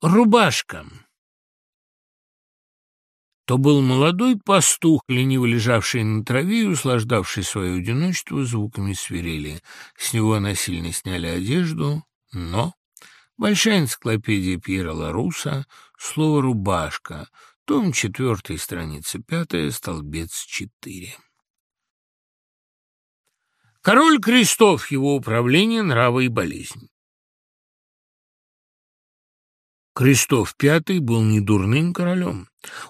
Рубашка. То был молодой пастух, лениво лежавший на траве и услаждавший свое одиночество звуками свирели. С него насильно сняли одежду, но... Большая энциклопедия Пьера Ларуса, слово «рубашка», том 4, страница 5, столбец 4. Король Крестов, его управление, нравы и болезнь. Крестов V был недурным королем.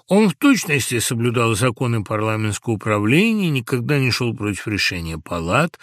Он в точности соблюдал законы парламентского управления, никогда не шел против решения палат.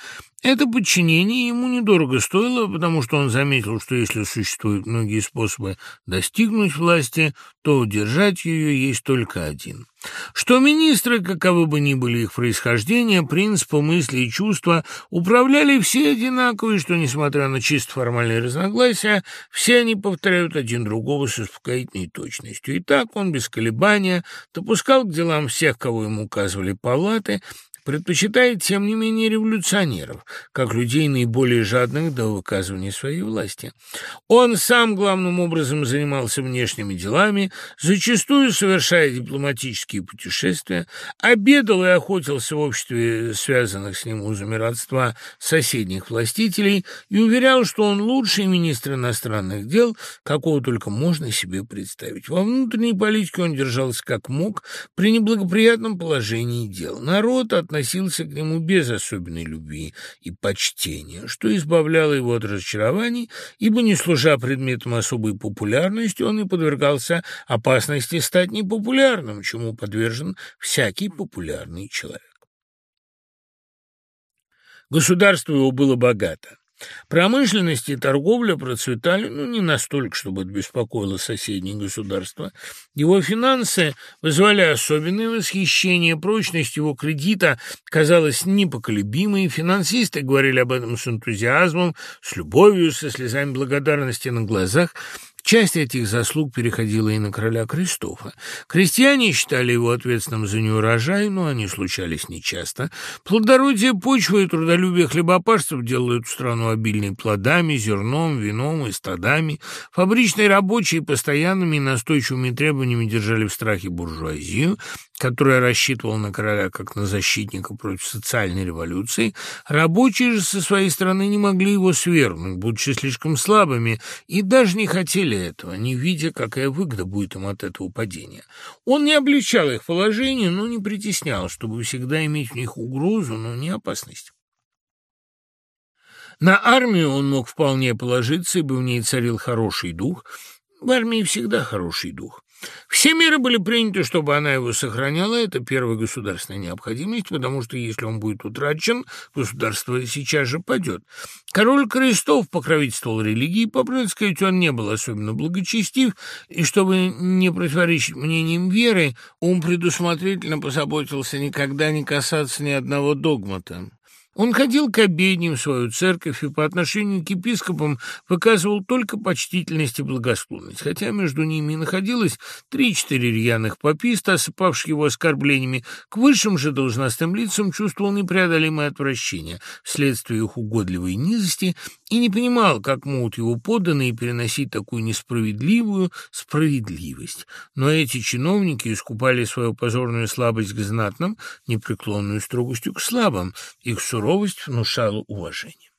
Это подчинение ему недорого стоило, потому что он заметил, что если существуют многие способы достигнуть власти, то удержать ее есть только один. Что министры, каковы бы ни были их происхождения, принципы, мысли и чувства, управляли все одинаково, и что, несмотря на чисто формальные разногласия, все они повторяют один другого с успокоительной точностью. И так он без колебания допускал к делам всех, кого ему указывали палаты, предпочитает, тем не менее, революционеров, как людей наиболее жадных до выказывания своей власти. Он сам главным образом занимался внешними делами, зачастую совершая дипломатические путешествия, обедал и охотился в обществе связанных с ним узами родства соседних властителей и уверял, что он лучший министр иностранных дел, какого только можно себе представить. Во внутренней политике он держался как мог при неблагоприятном положении дел. Народ от относился к нему без особенной любви и почтения, что избавляло его от разочарований, ибо, не служа предметом особой популярности, он и подвергался опасности стать непопулярным, чему подвержен всякий популярный человек. Государство его было богато. Промышленность и торговля процветали, ну, не настолько, чтобы это беспокоило соседние государства. Его финансы вызывали особенное восхищение, прочность его кредита казалась непоколебимой, финансисты говорили об этом с энтузиазмом, с любовью, со слезами благодарности на глазах, Часть этих заслуг переходила и на короля Кристофа. Крестьяне считали его ответственным за неурожай, но они случались нечасто. Плодородие почвы и трудолюбие хлебопашцев делают страну обильной плодами, зерном, вином и стадами. Фабричные рабочие постоянными и настойчивыми требованиями держали в страхе буржуазию, которая рассчитывала на короля как на защитника против социальной революции. Рабочие же со своей стороны не могли его свергнуть, будучи слишком слабыми, и даже не хотели хотели этого, не видя, какая выгода будет им от этого падения. Он не облегчал их положение, но не притеснял, чтобы всегда иметь в них угрозу, но не опасность. На армию он мог вполне положиться, ибо в ней царил хороший дух. В армии всегда хороший дух. Все меры были приняты, чтобы она его сохраняла. Это первая государственная необходимость, потому что если он будет утрачен, государство сейчас же падет. Король Крестов покровительствовал религии, по правде сказать, он не был особенно благочестив, и чтобы не противоречить мнениям веры, он предусмотрительно позаботился никогда не касаться ни одного догмата. Он ходил к обедням в свою церковь и по отношению к епископам выказывал только почтительность и благосклонность, хотя между ними находилось три-четыре рьяных пописта, осыпавших его оскорблениями. К высшим же должностным лицам чувствовал непреодолимое отвращение вследствие их угодливой низости и не понимал, как могут его подданные переносить такую несправедливую справедливость. Но эти чиновники искупали свою позорную слабость к знатным, непреклонную строгостью к слабым, их суровость суровость внушала уважение.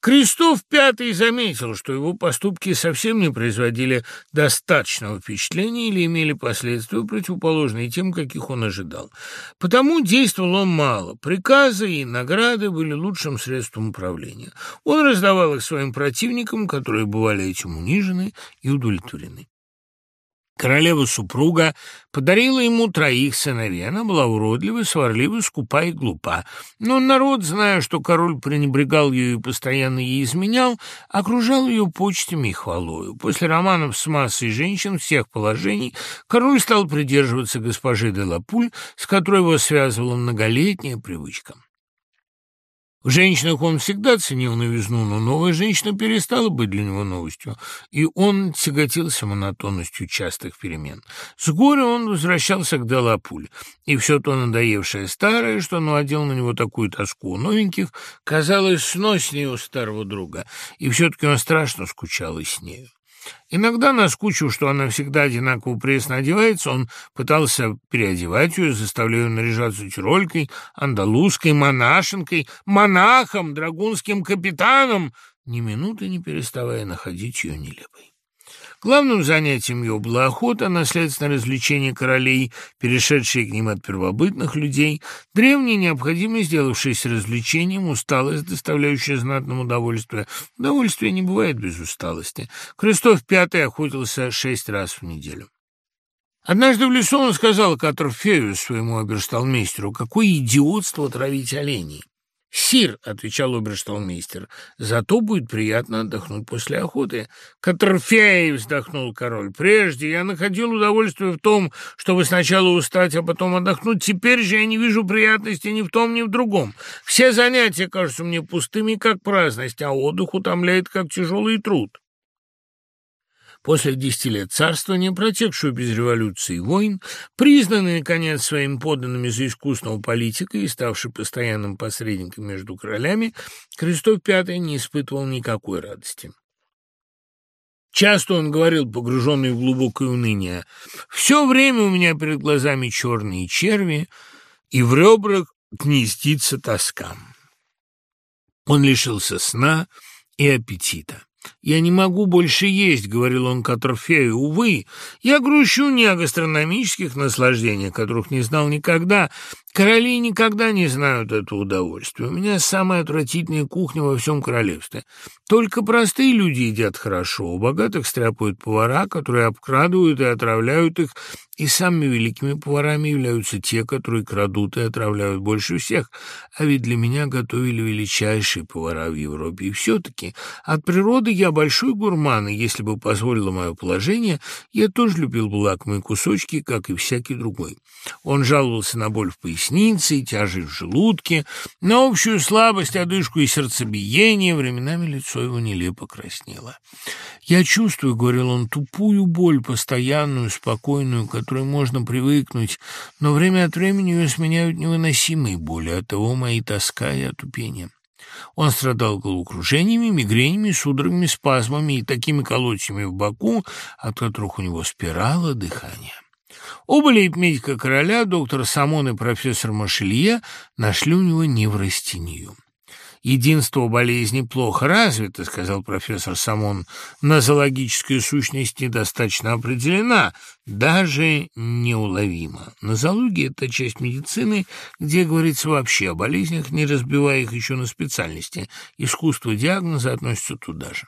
Крестов Пятый заметил, что его поступки совсем не производили достаточного впечатления или имели последствия, противоположные тем, каких он ожидал. Потому действовал он мало. Приказы и награды были лучшим средством управления. Он раздавал их своим противникам, которые бывали этим унижены и удовлетворены. Королева-супруга подарила ему троих сыновей. Она была уродлива, сварлива, скупа и глупа. Но народ, зная, что король пренебрегал ее и постоянно ей изменял, окружал ее почтами и хвалою. После романов с массой женщин всех положений король стал придерживаться госпожи де Лапуль, с которой его связывала многолетняя привычка. В женщинах он всегда ценил новизну, но новая женщина перестала быть для него новостью, и он тяготился монотонностью частых перемен. С горя он возвращался к Делапуль, и все то надоевшее старое, что наводило на него такую тоску у новеньких, казалось сноснее у старого друга, и все-таки он страшно скучал и с нею. Иногда, наскучив, что она всегда одинаково пресно одевается, он пытался переодевать ее, заставляя ее наряжаться тиролькой, андалузской, монашенкой, монахом, драгунским капитаном, ни минуты не переставая находить ее нелепой. Главным занятием его была охота, наследственное развлечение королей, перешедшие к ним от первобытных людей, древняя необходимость, сделавшаяся развлечением, усталость, доставляющая знатному удовольствие. Удовольствие не бывает без усталости. Крестов V охотился шесть раз в неделю. Однажды в лесу он сказал Катрфею, своему оберсталмейстеру, какое идиотство травить оленей. «Сир», — отвечал обершталмейстер, — «зато будет приятно отдохнуть после охоты». «Катерфей», — вздохнул король, — «прежде я находил удовольствие в том, чтобы сначала устать, а потом отдохнуть. Теперь же я не вижу приятности ни в том, ни в другом. Все занятия кажутся мне пустыми, как праздность, а отдых утомляет, как тяжелый труд». После десяти лет царствования, протекшую без революции и войн, признанный, наконец, своими подданными за искусного политика и ставший постоянным посредником между королями, Крестов V не испытывал никакой радости. Часто он говорил, погруженный в глубокое уныние, «Все время у меня перед глазами черные черви, и в ребрах гнездится тоска». Он лишился сна и аппетита. «Я не могу больше есть», — говорил он Катерфею. «Увы, я грущу не о гастрономических наслаждениях, которых не знал никогда, Короли никогда не знают этого удовольствия. У меня самая отвратительная кухня во всем королевстве. Только простые люди едят хорошо, у богатых стряпают повара, которые обкрадывают и отравляют их, и самыми великими поварами являются те, которые крадут и отравляют больше всех. А ведь для меня готовили величайшие повара в Европе. И все-таки от природы я большой гурман, и если бы позволило мое положение, я тоже любил бы лакомые кусочки, как и всякий другой. Он жаловался на боль в пояснице, и тяжесть в желудке, на общую слабость, одышку и сердцебиение. Временами лицо его нелепо краснело. «Я чувствую, — говорил он, — тупую боль, постоянную, спокойную, к которой можно привыкнуть, но время от времени ее сменяют невыносимые боли, от того мои тоска и отупение». Он страдал головокружениями, мигренями, судорогами, спазмами и такими колотьями в боку, от которых у него спирало дыхание. Оба лейб-медика короля, доктор Самон и профессор Машелье, нашли у него неврастению. «Единство болезни плохо развито», — сказал профессор Самон. «Нозологическая сущность недостаточно определена, даже неуловима. Нозология — это часть медицины, где говорится вообще о болезнях, не разбивая их еще на специальности. Искусство диагноза относится туда же».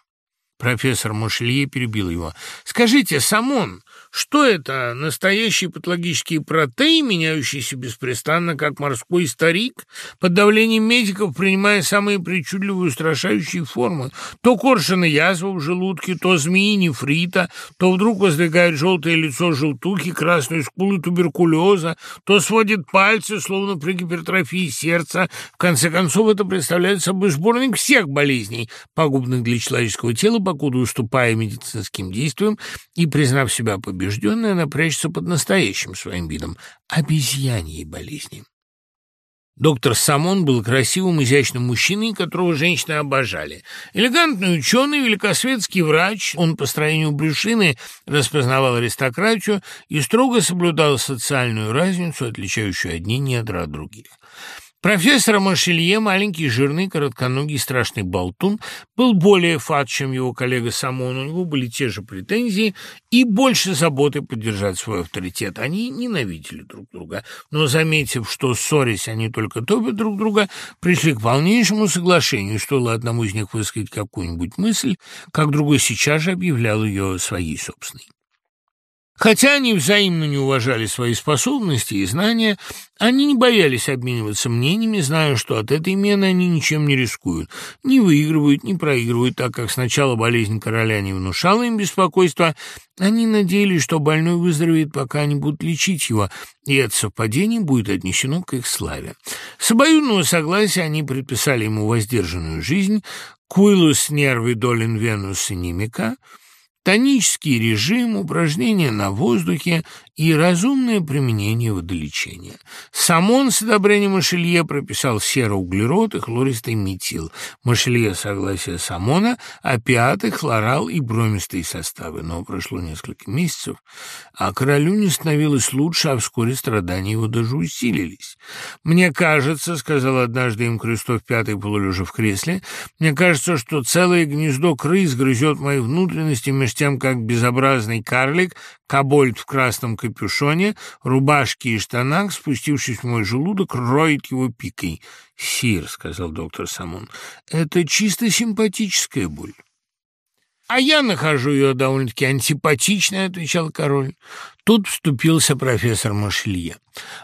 Профессор Мушелье перебил его. «Скажите, Самон, что это, настоящий патологический протей, меняющийся беспрестанно, как морской старик, под давлением медиков принимая самые причудливые устрашающие формы? То коршина язва в желудке, то змеи нефрита, то вдруг воздвигает желтое лицо желтухи, красную скулу туберкулеза, то сводит пальцы, словно при гипертрофии сердца. В конце концов, это представляет собой сборник всех болезней, пагубных для человеческого тела, покуда уступая медицинским действиям и признав себя победителем побежденная, она прячется под настоящим своим видом – обезьяньей болезни. Доктор Самон был красивым, изящным мужчиной, которого женщины обожали. Элегантный ученый, великосветский врач, он по строению брюшины распознавал аристократию и строго соблюдал социальную разницу, отличающую одни недра от других. Профессор Машелье, маленький, жирный, коротконогий, страшный болтун, был более фат, чем его коллега Самон. У него были те же претензии и больше заботы поддержать свой авторитет. Они ненавидели друг друга, но, заметив, что, ссорясь, они только топят друг друга, пришли к полнейшему соглашению. Стоило одному из них высказать какую-нибудь мысль, как другой сейчас же объявлял ее своей собственной. Хотя они взаимно не уважали свои способности и знания, они не боялись обмениваться мнениями, зная, что от этой мены они ничем не рискуют, не выигрывают, не проигрывают, так как сначала болезнь короля не внушала им беспокойства, они надеялись, что больной выздоровеет, пока они будут лечить его, и это совпадение будет отнесено к их славе. С обоюдного согласия они предписали ему воздержанную жизнь, нервы долин венус и нимика, тонический режим, упражнения на воздухе и разумное применение водолечения. Самон с одобрением Машелье прописал сероуглерод и хлористый метил. Машелье согласие Самона, опиаты, хлорал и бромистые составы. Но прошло несколько месяцев, а королю не становилось лучше, а вскоре страдания его даже усилились. «Мне кажется, — сказал однажды им Крестов Пятый, полулежа в кресле, — мне кажется, что целое гнездо крыс грызет мои внутренности меж тем, как безобразный карлик, кобольд в красном капюшоне, рубашке и штанах, спустившись в мой желудок, роет его пикой. «Сир», — сказал доктор Самон, — «это чисто симпатическая боль». «А я нахожу ее довольно-таки антипатичной», — отвечал король. Тут вступился профессор Машелье.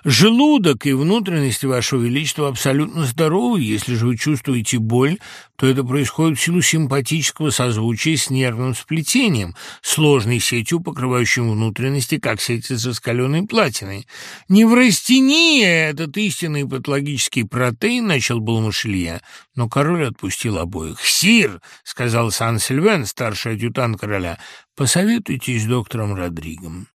«Желудок и внутренности Вашего Величества абсолютно здоровы. Если же вы чувствуете боль, то это происходит в силу симпатического созвучия с нервным сплетением, сложной сетью, покрывающей внутренности, как сеть из раскаленной платины. Неврастения — этот истинный патологический протеин, начал был Машелье, но король отпустил обоих. «Сир!» — сказал Сан-Сильвен, старший адъютант короля. «Посоветуйтесь с доктором Родригом».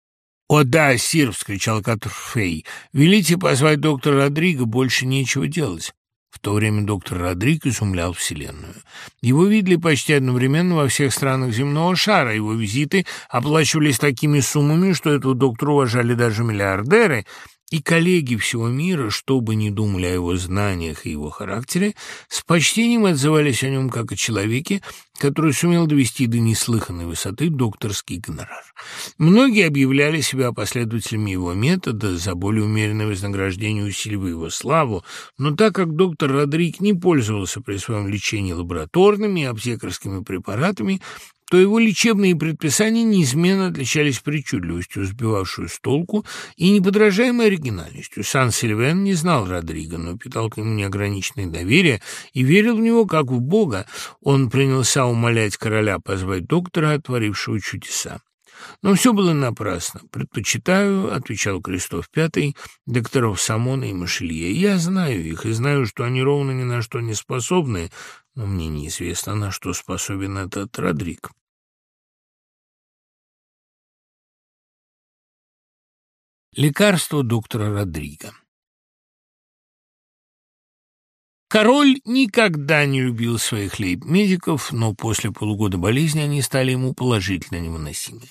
«О да, сир!» — вскричал Катрфей. «Велите позвать доктора Родриго, больше нечего делать». В то время доктор Родриго изумлял Вселенную. Его видели почти одновременно во всех странах земного шара. Его визиты оплачивались такими суммами, что этого доктора уважали даже миллиардеры — и коллеги всего мира, что бы ни думали о его знаниях и его характере, с почтением отзывались о нем как о человеке, который сумел довести до неслыханной высоты докторский гонорар. Многие объявляли себя последователями его метода, за более умеренное вознаграждение усиливая его славу, но так как доктор Родрик не пользовался при своем лечении лабораторными и аптекарскими препаратами, то его лечебные предписания неизменно отличались причудливостью, сбивавшую с толку, и неподражаемой оригинальностью. Сан-Сильвен не знал Родриго, но питал к нему неограниченное доверие и верил в него как в Бога. Он принялся умолять короля позвать доктора, отворившего чудеса. Но все было напрасно. «Предпочитаю», — отвечал Крестов Пятый, — «докторов Самона и Машелье. Я знаю их и знаю, что они ровно ни на что не способны, но мне неизвестно, на что способен этот Родрик». Лекарство доктора Родриго Король никогда не любил своих лейб-медиков, но после полугода болезни они стали ему положительно невыносимы.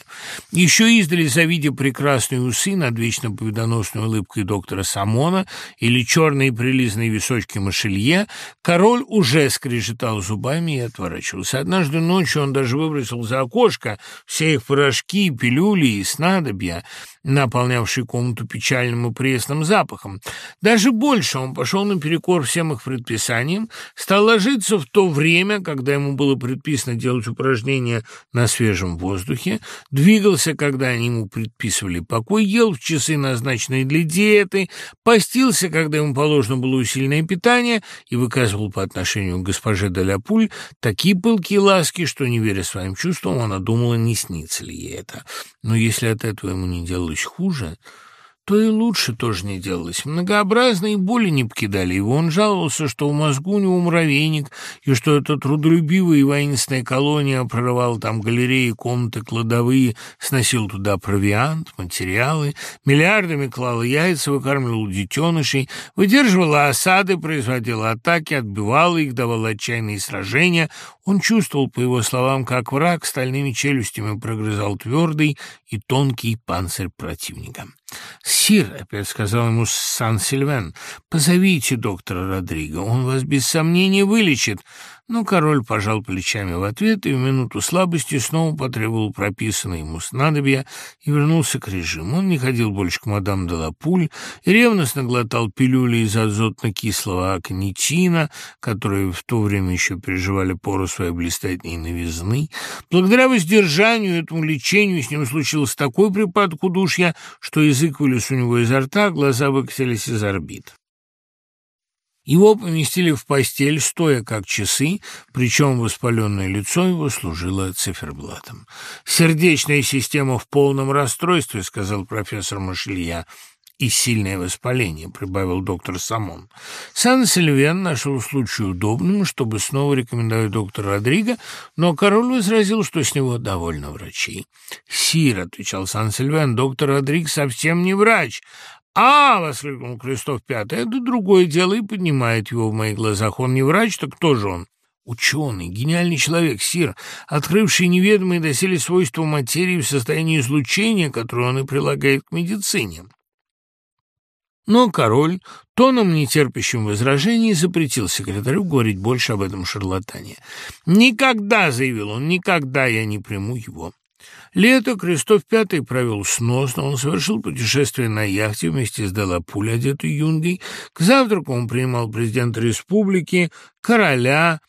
Еще издали, завидя прекрасные усы над вечно победоносной улыбкой доктора Самона или черные прилизанные височки Машелье, король уже скрежетал зубами и отворачивался. Однажды ночью он даже выбросил за окошко все их порошки, пилюли и снадобья, наполнявшие комнату печальным и пресным запахом. Даже больше он пошел наперекор всем их предписаниям, стал ложиться в то время, когда ему было предписано делать упражнения на свежем воздухе, двигался, когда они ему предписывали покой, ел в часы, назначенные для диеты, постился, когда ему положено было усиленное питание, и выказывал по отношению к госпоже Деляпуль такие пылкие ласки, что, не веря своим чувствам, она думала, не снится ли ей это. Но если от этого ему не делалось хуже то и лучше тоже не делалось. Многообразные боли не покидали его. Он жаловался, что в мозгу у него муравейник, и что эта трудолюбивая и воинственная колония прорывала там галереи, комнаты, кладовые, сносил туда провиант, материалы, миллиардами клала яйца, выкармливал детенышей, выдерживала осады, производила атаки, отбивала их, давала отчаянные сражения. Он чувствовал, по его словам, как враг стальными челюстями прогрызал твердый и тонкий панцирь противника. «Сир», — опять сказал ему Сан-Сильвен, — «позовите доктора Родриго, он вас без сомнения вылечит». Но король пожал плечами в ответ и в минуту слабости снова потребовал прописанное ему снадобья и вернулся к режиму. Он не ходил больше к мадам де Лапуль и ревностно глотал пилюли из азотно-кислого аконитина, которые в то время еще переживали пору своей блистательной новизны. Благодаря воздержанию этому лечению с ним случился такой припадок удушья, что язык вылез у него изо рта, глаза выкатились из орбит. Его поместили в постель, стоя как часы, причем воспаленное лицо его служило циферблатом. «Сердечная система в полном расстройстве», — сказал профессор Машелья. и сильное воспаление», — прибавил доктор Самон. Сан-Сильвен нашел случай удобным, чтобы снова рекомендовать доктора Родриго, но король возразил, что с него довольно врачей. «Сир», — отвечал Сан-Сильвен, — «доктор Родриг совсем не врач, «А!» — воскликнул Крестов Пятый. «Это другое дело и поднимает его в моих глазах. Он не врач, так кто же он?» Ученый, гениальный человек, Сир, открывший неведомые доселе свойства материи в состоянии излучения, которое он и прилагает к медицине. Но король, тоном нетерпящим возражений, запретил секретарю говорить больше об этом шарлатане. «Никогда», — заявил он, — «никогда я не приму его». Лето Крестов V провел сносно, он совершил путешествие на яхте вместе с Делапуль, одетой юнгой. К завтраку он принимал президента республики, короля,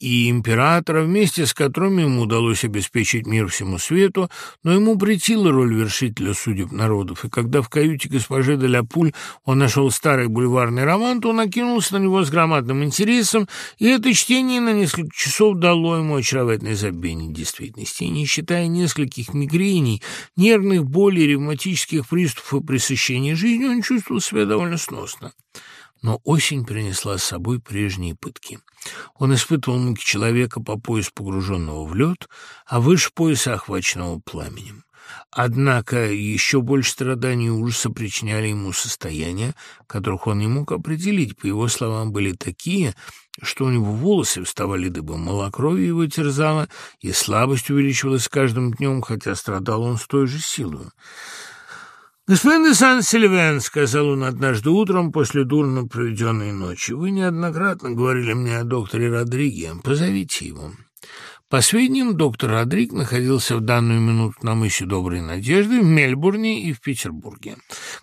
и императора, вместе с которыми ему удалось обеспечить мир всему свету, но ему претила роль вершителя судеб народов, и когда в каюте госпожи де ля Пуль он нашел старый бульварный роман, то он накинулся на него с громадным интересом, и это чтение на несколько часов дало ему очаровательное забвение действительности, и не считая нескольких мигрений, нервных болей, ревматических приступов и пресыщения жизнью, он чувствовал себя довольно сносно. Но осень принесла с собой прежние пытки. Он испытывал муки человека по пояс погруженного в лед, а выше пояса охваченного пламенем. Однако еще больше страданий и ужаса причиняли ему состояния, которых он не мог определить. По его словам, были такие, что у него волосы вставали дыбом, малокровие его терзало, и слабость увеличивалась с каждым днем, хотя страдал он с той же силой. «Господин де Сан-Сильвен», — сказал он однажды утром после дурно проведенной ночи, — «вы неоднократно говорили мне о докторе Родриге. Позовите его». По сведениям, доктор Родрик находился в данную минуту на мысе Доброй Надежды в Мельбурне и в Петербурге.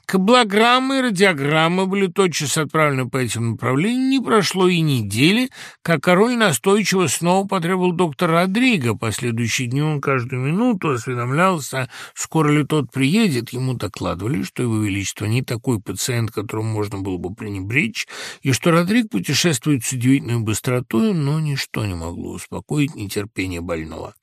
Каблограммы и радиограммы были тотчас отправлены по этим направлениям. Не прошло и недели, как король настойчиво снова потребовал доктора Родрига. Последующие дни он каждую минуту осведомлялся, скоро ли тот приедет. Ему докладывали, что его величество не такой пациент, которому можно было бы пренебречь, и что Родриг путешествует с удивительной быстротой, но ничто не могло успокоить нетерпение терпение больного.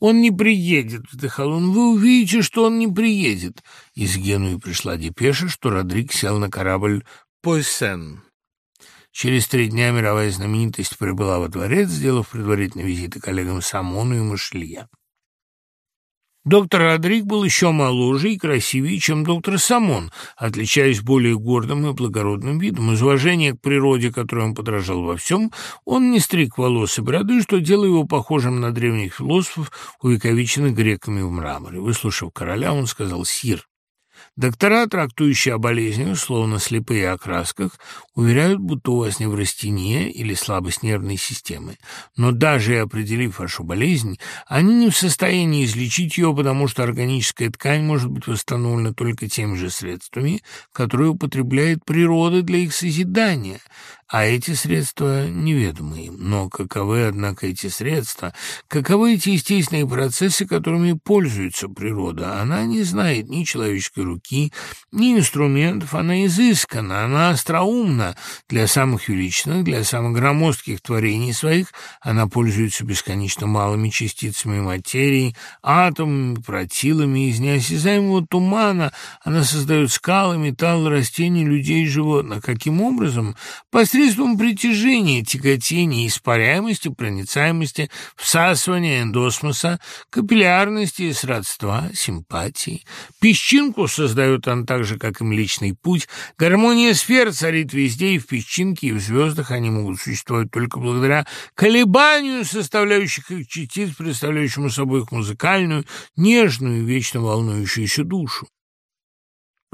«Он не приедет», — вздыхал он. «Вы увидите, что он не приедет». Из Генуи пришла депеша, что Родрик сел на корабль «Пойсен». Через три дня мировая знаменитость прибыла во дворец, сделав предварительный визит коллегам Самону и Машлия. Доктор Родрик был еще моложе и красивее, чем доктор Самон, отличаясь более гордым и благородным видом. Из уважения к природе, которой он подражал во всем, он не стриг волосы и бороды, что делало его похожим на древних философов, увековеченных греками в мраморе. Выслушав короля, он сказал «Сир, Доктора, трактующие о болезнях, словно слепые о красках, уверяют, будто у вас неврастения или слабость нервной системы. Но даже определив вашу болезнь, они не в состоянии излечить ее, потому что органическая ткань может быть восстановлена только теми же средствами, которые употребляет природа для их созидания а эти средства неведомы им. Но каковы, однако, эти средства, каковы эти естественные процессы, которыми пользуется природа? Она не знает ни человеческой руки, ни инструментов, она изыскана, она остроумна. Для самых величных, для самых громоздких творений своих она пользуется бесконечно малыми частицами материи, атомами, протилами, из неосязаемого тумана она создает скалы, металлы, растения, людей и животных. Каким образом? Посредством Средством притяжения, тяготения, испаряемости, проницаемости, всасывания эндосмоса, капиллярности, сродства, симпатии. Песчинку создает он так же, как и Млечный Путь. Гармония сфер царит везде, и в песчинке, и в звездах они могут существовать только благодаря колебанию составляющих их частиц, представляющему собой их музыкальную, нежную, вечно волнующуюся душу.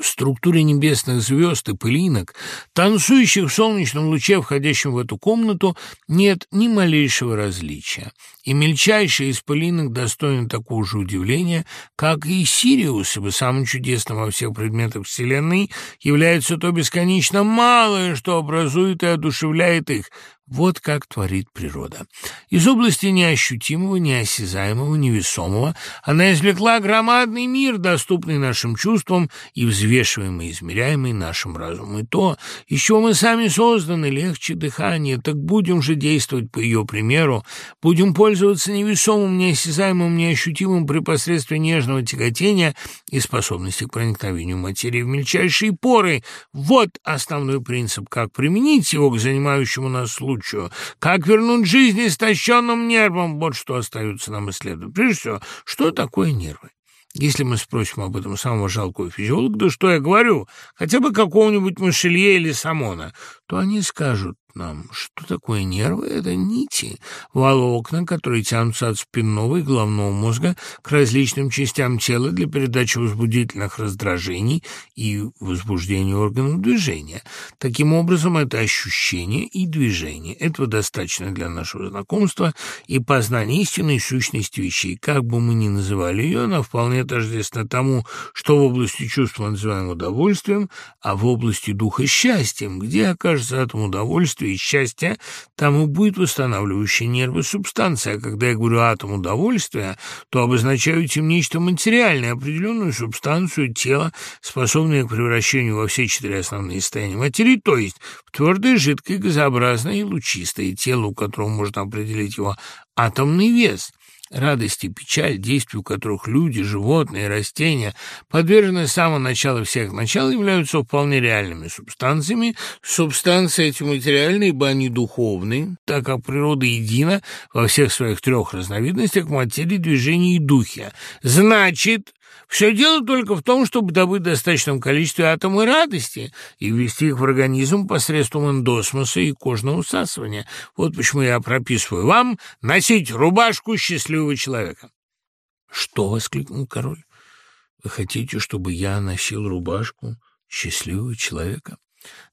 В структуре небесных звезд и пылинок, танцующих в солнечном луче, входящем в эту комнату, нет ни малейшего различия. И мельчайшие из пылинок достойны такого же удивления, как и Сириус, ибо самым чудесным во всех предметах Вселенной является то бесконечно малое, что образует и одушевляет их, Вот как творит природа. Из области неощутимого, неосязаемого, невесомого она извлекла громадный мир, доступный нашим чувствам и взвешиваемый, измеряемый нашим разумом. И то, из чего мы сами созданы, легче дыхание, так будем же действовать по ее примеру, будем пользоваться невесомым, неосязаемым, неощутимым при посредстве нежного тяготения и способности к проникновению материи в мельчайшие поры. Вот основной принцип, как применить его к занимающему нас случаю случаю. Как вернуть жизнь истощенным нервам? Вот что остается нам исследовать. Прежде всего, что такое нервы? Если мы спросим об этом самого жалкого физиолога, да что я говорю, хотя бы какого-нибудь Машелье или Самона, то они скажут, нам, что такое нервы? Это нити, волокна, которые тянутся от спинного и головного мозга к различным частям тела для передачи возбудительных раздражений и возбуждения органов движения. Таким образом, это ощущение и движение. Этого достаточно для нашего знакомства и познания истинной сущности вещей. Как бы мы ни называли ее, она вполне тождественна тому, что в области чувства называем удовольствием, а в области духа – счастьем, где окажется атом удовольствия, удовольствия и счастья, там и будет восстанавливающая нервы субстанция. А когда я говорю атом удовольствия, то обозначаю этим нечто материальное, определенную субстанцию тела, способное к превращению во все четыре основные состояния материи, то есть в твердое, жидкое, газообразное и лучистое тело, у которого можно определить его атомный вес. Радость и печаль, действию которых люди, животные, растения подвержены с самого начала всех начал, являются вполне реальными субстанциями. Субстанции эти материальные, ибо они духовные, так как природа едина во всех своих трех разновидностях материи, движения и духе. Значит, все дело только в том, чтобы добыть достаточном количестве атомы радости и ввести их в организм посредством эндосмоса и кожного всасывания. Вот почему я прописываю вам носить рубашку счастливого человека. — Что? — воскликнул король. — Вы хотите, чтобы я носил рубашку счастливого человека?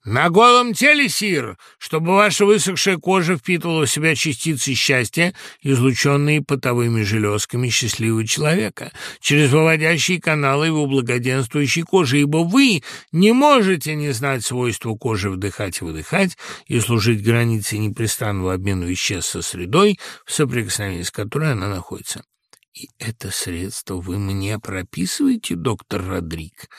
«На голом теле, сир, чтобы ваша высохшая кожа впитывала в себя частицы счастья, излученные потовыми железками счастливого человека, через выводящие каналы его благоденствующей кожи, ибо вы не можете не знать свойства кожи вдыхать и выдыхать и служить границей непрестанного обмена веществ со средой, в соприкосновении с которой она находится». «И это средство вы мне прописываете, доктор Родрик?»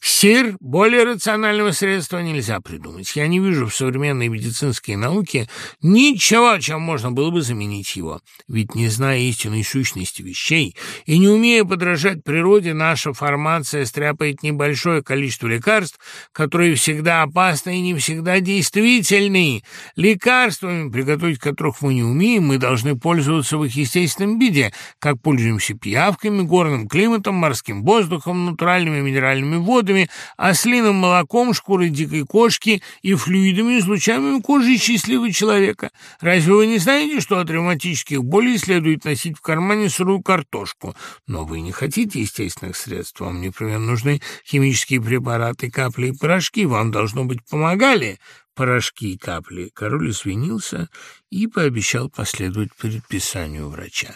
«Сир, более рационального средства нельзя придумать. Я не вижу в современной медицинской науке ничего, чем можно было бы заменить его. Ведь, не зная истинной сущности вещей и не умея подражать природе, наша формация стряпает небольшое количество лекарств, которые всегда опасны и не всегда действительны. Лекарствами, приготовить которых мы не умеем, мы должны пользоваться в их естественном виде, как пользуемся пользуемся пиявками, горным климатом, морским воздухом, натуральными минеральными водами, ослиным молоком, шкурой дикой кошки и флюидами, излучаемыми кожей счастливого человека. Разве вы не знаете, что от ревматических болей следует носить в кармане сырую картошку? Но вы не хотите естественных средств, вам непременно нужны химические препараты, капли и порошки, вам, должно быть, помогали порошки и капли. Король извинился и пообещал последовать предписанию врача.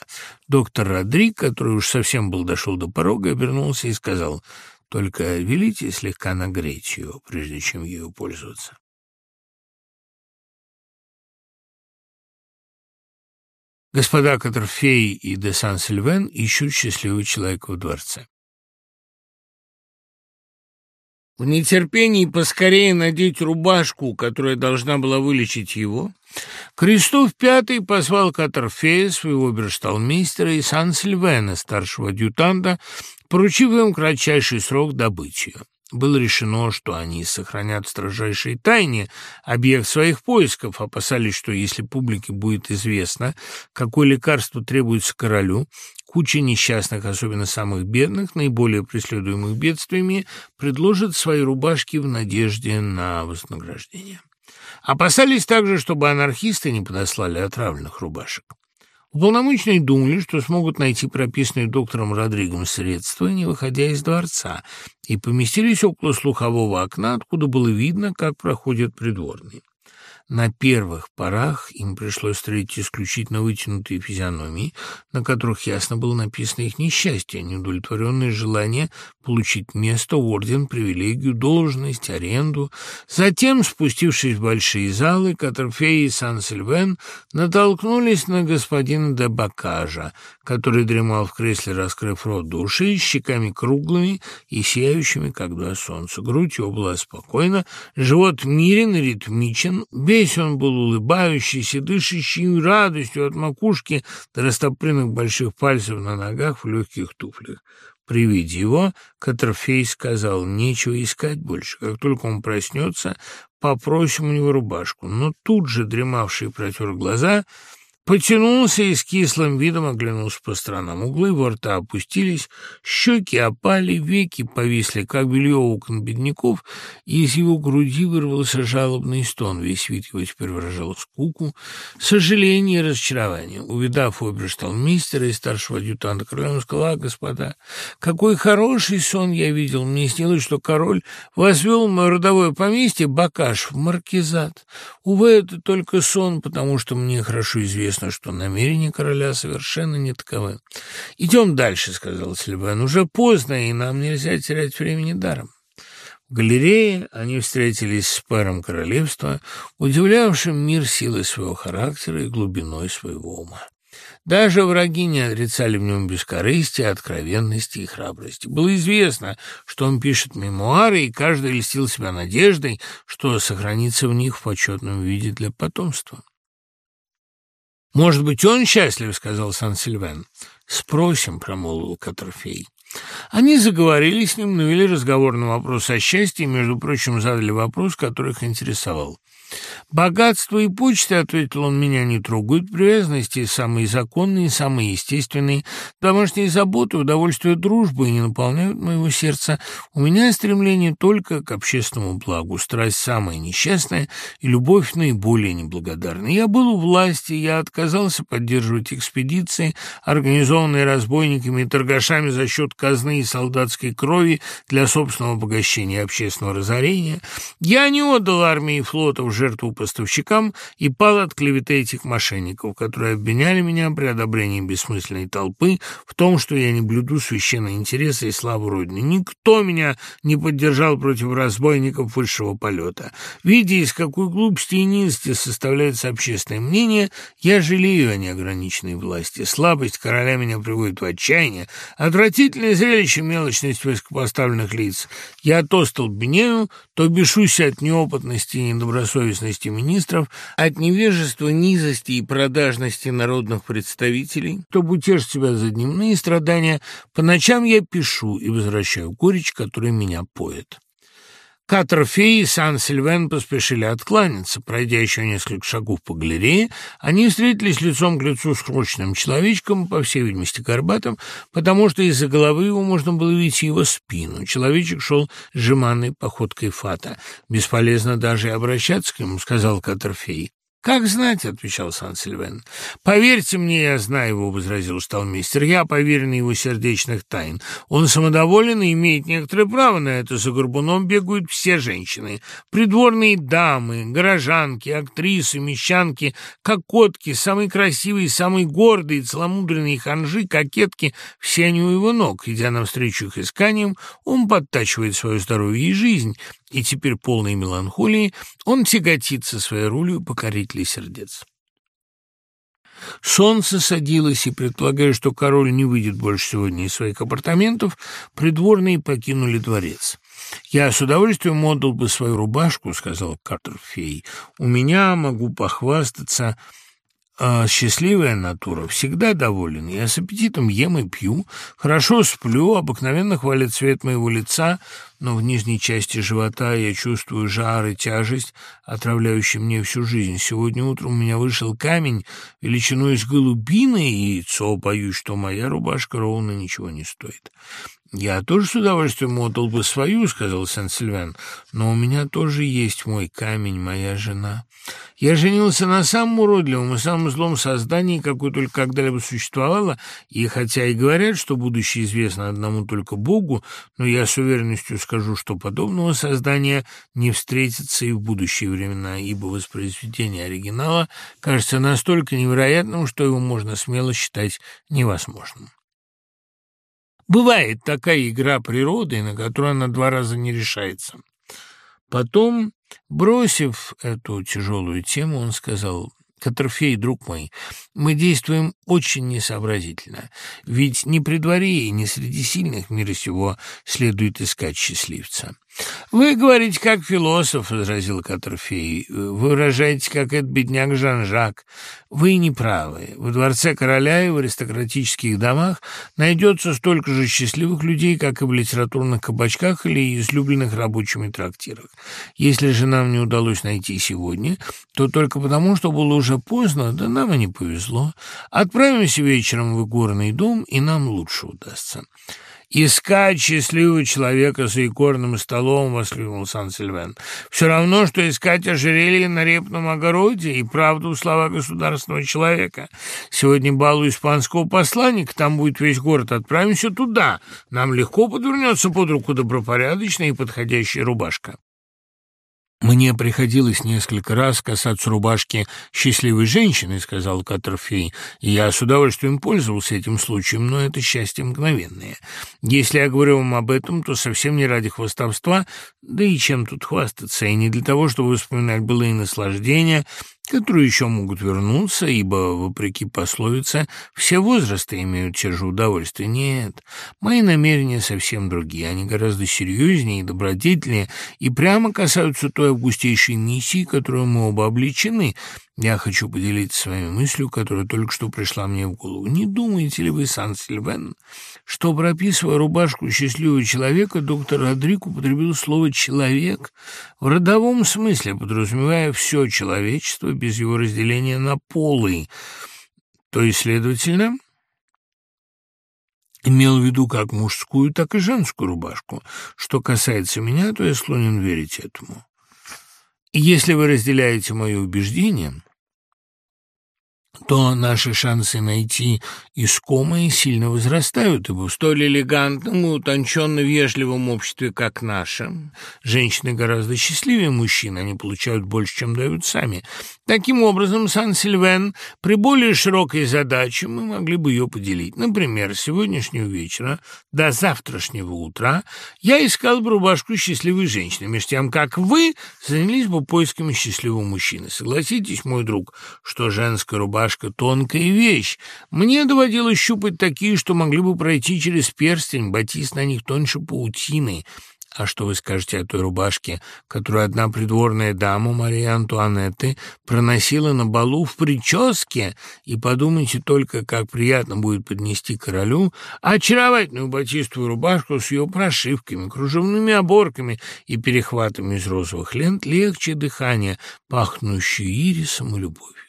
Доктор Родрик, который уж совсем был дошел до порога, обернулся и сказал, «Только велите слегка нагреть ее, прежде чем ею пользоваться». Господа Катерфей и де Сан-Сильвен ищут счастливого человека в дворце. В нетерпении поскорее надеть рубашку, которая должна была вылечить его, Крестов Пятый позвал Катерфея, своего бершталмейстера, и Сан-Сильвена, старшего адъютанта, поручив им кратчайший срок добыть ее. Было решено, что они сохранят в строжайшей тайне объект своих поисков, опасались, что если публике будет известно, какое лекарство требуется королю, Куча несчастных, особенно самых бедных, наиболее преследуемых бедствиями, предложат свои рубашки в надежде на вознаграждение. Опасались также, чтобы анархисты не подослали отравленных рубашек. Уполномоченные думали, что смогут найти прописанные доктором Родригом средства, не выходя из дворца, и поместились около слухового окна, откуда было видно, как проходят придворные. На первых порах им пришлось строить исключительно вытянутые физиономии, на которых ясно было написано их несчастье, неудовлетворенное желание получить место, орден, привилегию, должность, аренду. Затем, спустившись в большие залы, Катерфей и Сан-Сильвен натолкнулись на господина де Бакажа, который дремал в кресле, раскрыв рот души, щеками круглыми и сияющими, как два солнца. Грудь его была спокойна, живот мирен и ритмичен, весь он был улыбающийся, дышащий радостью от макушки до растопыренных больших пальцев на ногах в легких туфлях. При виде его Катерфей сказал, нечего искать больше. Как только он проснется, попросим у него рубашку. Но тут же дремавший протер глаза — Потянулся и с кислым видом оглянулся по сторонам. Углы его рта опустились, щеки опали, веки повисли, как белье окон бедняков, и из его груди вырвался жалобный стон. Весь вид его теперь выражал скуку, сожаление и разочарование. Увидав обершталмейстера и старшего адъютанта короля, он сказал, «А, господа, какой хороший сон я видел! Мне снилось, что король возвел мое родовое поместье Бакаш в маркизат. Увы, это только сон, потому что мне хорошо известно, известно, что намерения короля совершенно не таковы. «Идем дальше», — сказал Сильвен. «Уже поздно, и нам нельзя терять времени даром». В галерее они встретились с паром королевства, удивлявшим мир силой своего характера и глубиной своего ума. Даже враги не отрицали в нем бескорыстия, откровенности и храбрости. Было известно, что он пишет мемуары, и каждый льстил себя надеждой, что сохранится в них в почетном виде для потомства. «Может быть, он счастлив?» — сказал Сан-Сильвен. «Спросим», — промолвил Катерфей. Они заговорили с ним, навели разговор на вопрос о счастье и, между прочим, задали вопрос, который их интересовал. «Богатство и почта», — ответил он, — «меня не трогают. Привязанности самые законные, самые естественные. Домашние заботы, удовольствие дружбы не наполняют моего сердца. У меня стремление только к общественному благу. Страсть самая несчастная и любовь наиболее неблагодарная. Я был у власти, я отказался поддерживать экспедиции, организованные разбойниками и торгашами за счет казны и солдатской крови для собственного обогащения и общественного разорения. Я не отдал армии и флота в жертву поставщикам и пал от клеветы этих мошенников, которые обвиняли меня при одобрении бессмысленной толпы в том, что я не блюду священные интересы и славу Родины. Никто меня не поддержал против разбойников высшего полета. Видя, из какой глупости и низости составляется общественное мнение, я жалею о неограниченной власти. Слабость короля меня приводит в отчаяние. Отвратительное зрелище мелочность высокопоставленных лиц. Я то столбенею, то бешусь от неопытности и недобросовестности министров, от невежества, низости и продажности народных представителей, чтобы утешить себя за дневные страдания, по ночам я пишу и возвращаю горечь, которая меня поет. Катерфей и Сан-Сильвен поспешили откланяться. Пройдя еще несколько шагов по галерее, они встретились лицом к лицу с крочным человечком, по всей видимости, горбатым, потому что из-за головы его можно было видеть его спину. Человечек шел сжиманной походкой фата. «Бесполезно даже и обращаться к нему», — сказал Катерфей. «Как знать», — отвечал Сан-Сильвен. «Поверьте мне, я знаю его», — возразил сталмейстер. «Я поверенный его сердечных тайн. Он самодоволен и имеет некоторое право на это. За горбуном бегают все женщины. Придворные дамы, горожанки, актрисы, мещанки, кокотки, самые красивые, самые гордые, целомудренные ханжи, кокетки — все они у его ног. Идя навстречу их исканиям, он подтачивает свое здоровье и жизнь, и теперь полной меланхолии он тяготится своей рулью покорителей сердец. Солнце садилось, и, предполагая, что король не выйдет больше сегодня из своих апартаментов, придворные покинули дворец. «Я с удовольствием отдал бы свою рубашку», — сказал Картер-фей. «У меня, могу похвастаться, а счастливая натура всегда доволен. Я с аппетитом ем и пью, хорошо сплю, обыкновенно хвалит цвет моего лица, но в нижней части живота я чувствую жар и тяжесть, отравляющий мне всю жизнь. Сегодня утром у меня вышел камень величиной с голубиное яйцо, боюсь, что моя рубашка ровно ничего не стоит. «Я тоже с удовольствием отдал бы свою», — сказал Сен-Сильвен, «но у меня тоже есть мой камень, моя жена. Я женился на самом уродливом и самом злом создании, какое только когда-либо существовало, и хотя и говорят, что будущее известно одному только Богу, но я с уверенностью скажу, что подобного создания не встретится и в будущие времена, ибо воспроизведение оригинала кажется настолько невероятным, что его можно смело считать невозможным. Бывает такая игра природы, на которую она два раза не решается. Потом, бросив эту тяжелую тему, он сказал, Катерфей, друг мой, мы действуем очень несообразительно, ведь ни при дворе и ни среди сильных мира сего следует искать счастливца. «Вы говорите, как философ», — возразил Катерфей. «Вы выражаете, как этот бедняк Жан-Жак. Вы не правы. В дворце короля и в аристократических домах найдется столько же счастливых людей, как и в литературных кабачках или излюбленных рабочими трактирах. Если же нам не удалось найти сегодня, то только потому, что было уже поздно, да нам и не повезло. Отправимся вечером в игорный дом, и нам лучше удастся». «Искать счастливого человека за икорным столом», — воскликнул Сан-Сильвен. «Все равно, что искать ожерелье на репном огороде и правду слова государственного человека. Сегодня балу испанского посланника, там будет весь город. Отправимся туда. Нам легко подвернется под руку добропорядочная и подходящая рубашка». «Мне приходилось несколько раз касаться рубашки счастливой женщины», — сказал Катерфей, «и я с удовольствием пользовался этим случаем, но это счастье мгновенное. Если я говорю вам об этом, то совсем не ради хвастовства, да и чем тут хвастаться, и не для того, чтобы вспоминать былые наслаждения, которые еще могут вернуться, ибо, вопреки пословице, все возрасты имеют те же удовольствия. Нет, мои намерения совсем другие, они гораздо серьезнее и добродетельнее, и прямо касаются той августейшей миссии, которую мы оба обличены — я хочу поделиться с вами мыслью, которая только что пришла мне в голову. Не думаете ли вы, Сан-Сильвен, что, прописывая рубашку счастливого человека, доктор Родрик употребил слово «человек» в родовом смысле, подразумевая все человечество без его разделения на полы, то есть, следовательно, имел в виду как мужскую, так и женскую рубашку. Что касается меня, то я склонен верить этому. Если вы разделяете мои убеждения, то наши шансы найти искомое сильно возрастают, ибо в столь элегантном и утонченно-вежливом обществе, как наше, женщины гораздо счастливее мужчин, они получают больше, чем дают сами. Таким образом, Сан-Сильвен, при более широкой задаче мы могли бы ее поделить. Например, с сегодняшнего вечера до завтрашнего утра я искал бы рубашку счастливой женщины, между тем, как вы занялись бы поисками счастливого мужчины. Согласитесь, мой друг, что женская рубашка рубашка — тонкая вещь. Мне доводилось щупать такие, что могли бы пройти через перстень, батист на них тоньше паутины. А что вы скажете о той рубашке, которую одна придворная дама Мария Антуанетты проносила на балу в прическе? И подумайте только, как приятно будет поднести королю очаровательную батистовую рубашку с ее прошивками, кружевными оборками и перехватами из розовых лент, легче дыхания, пахнущую ирисом и любовью.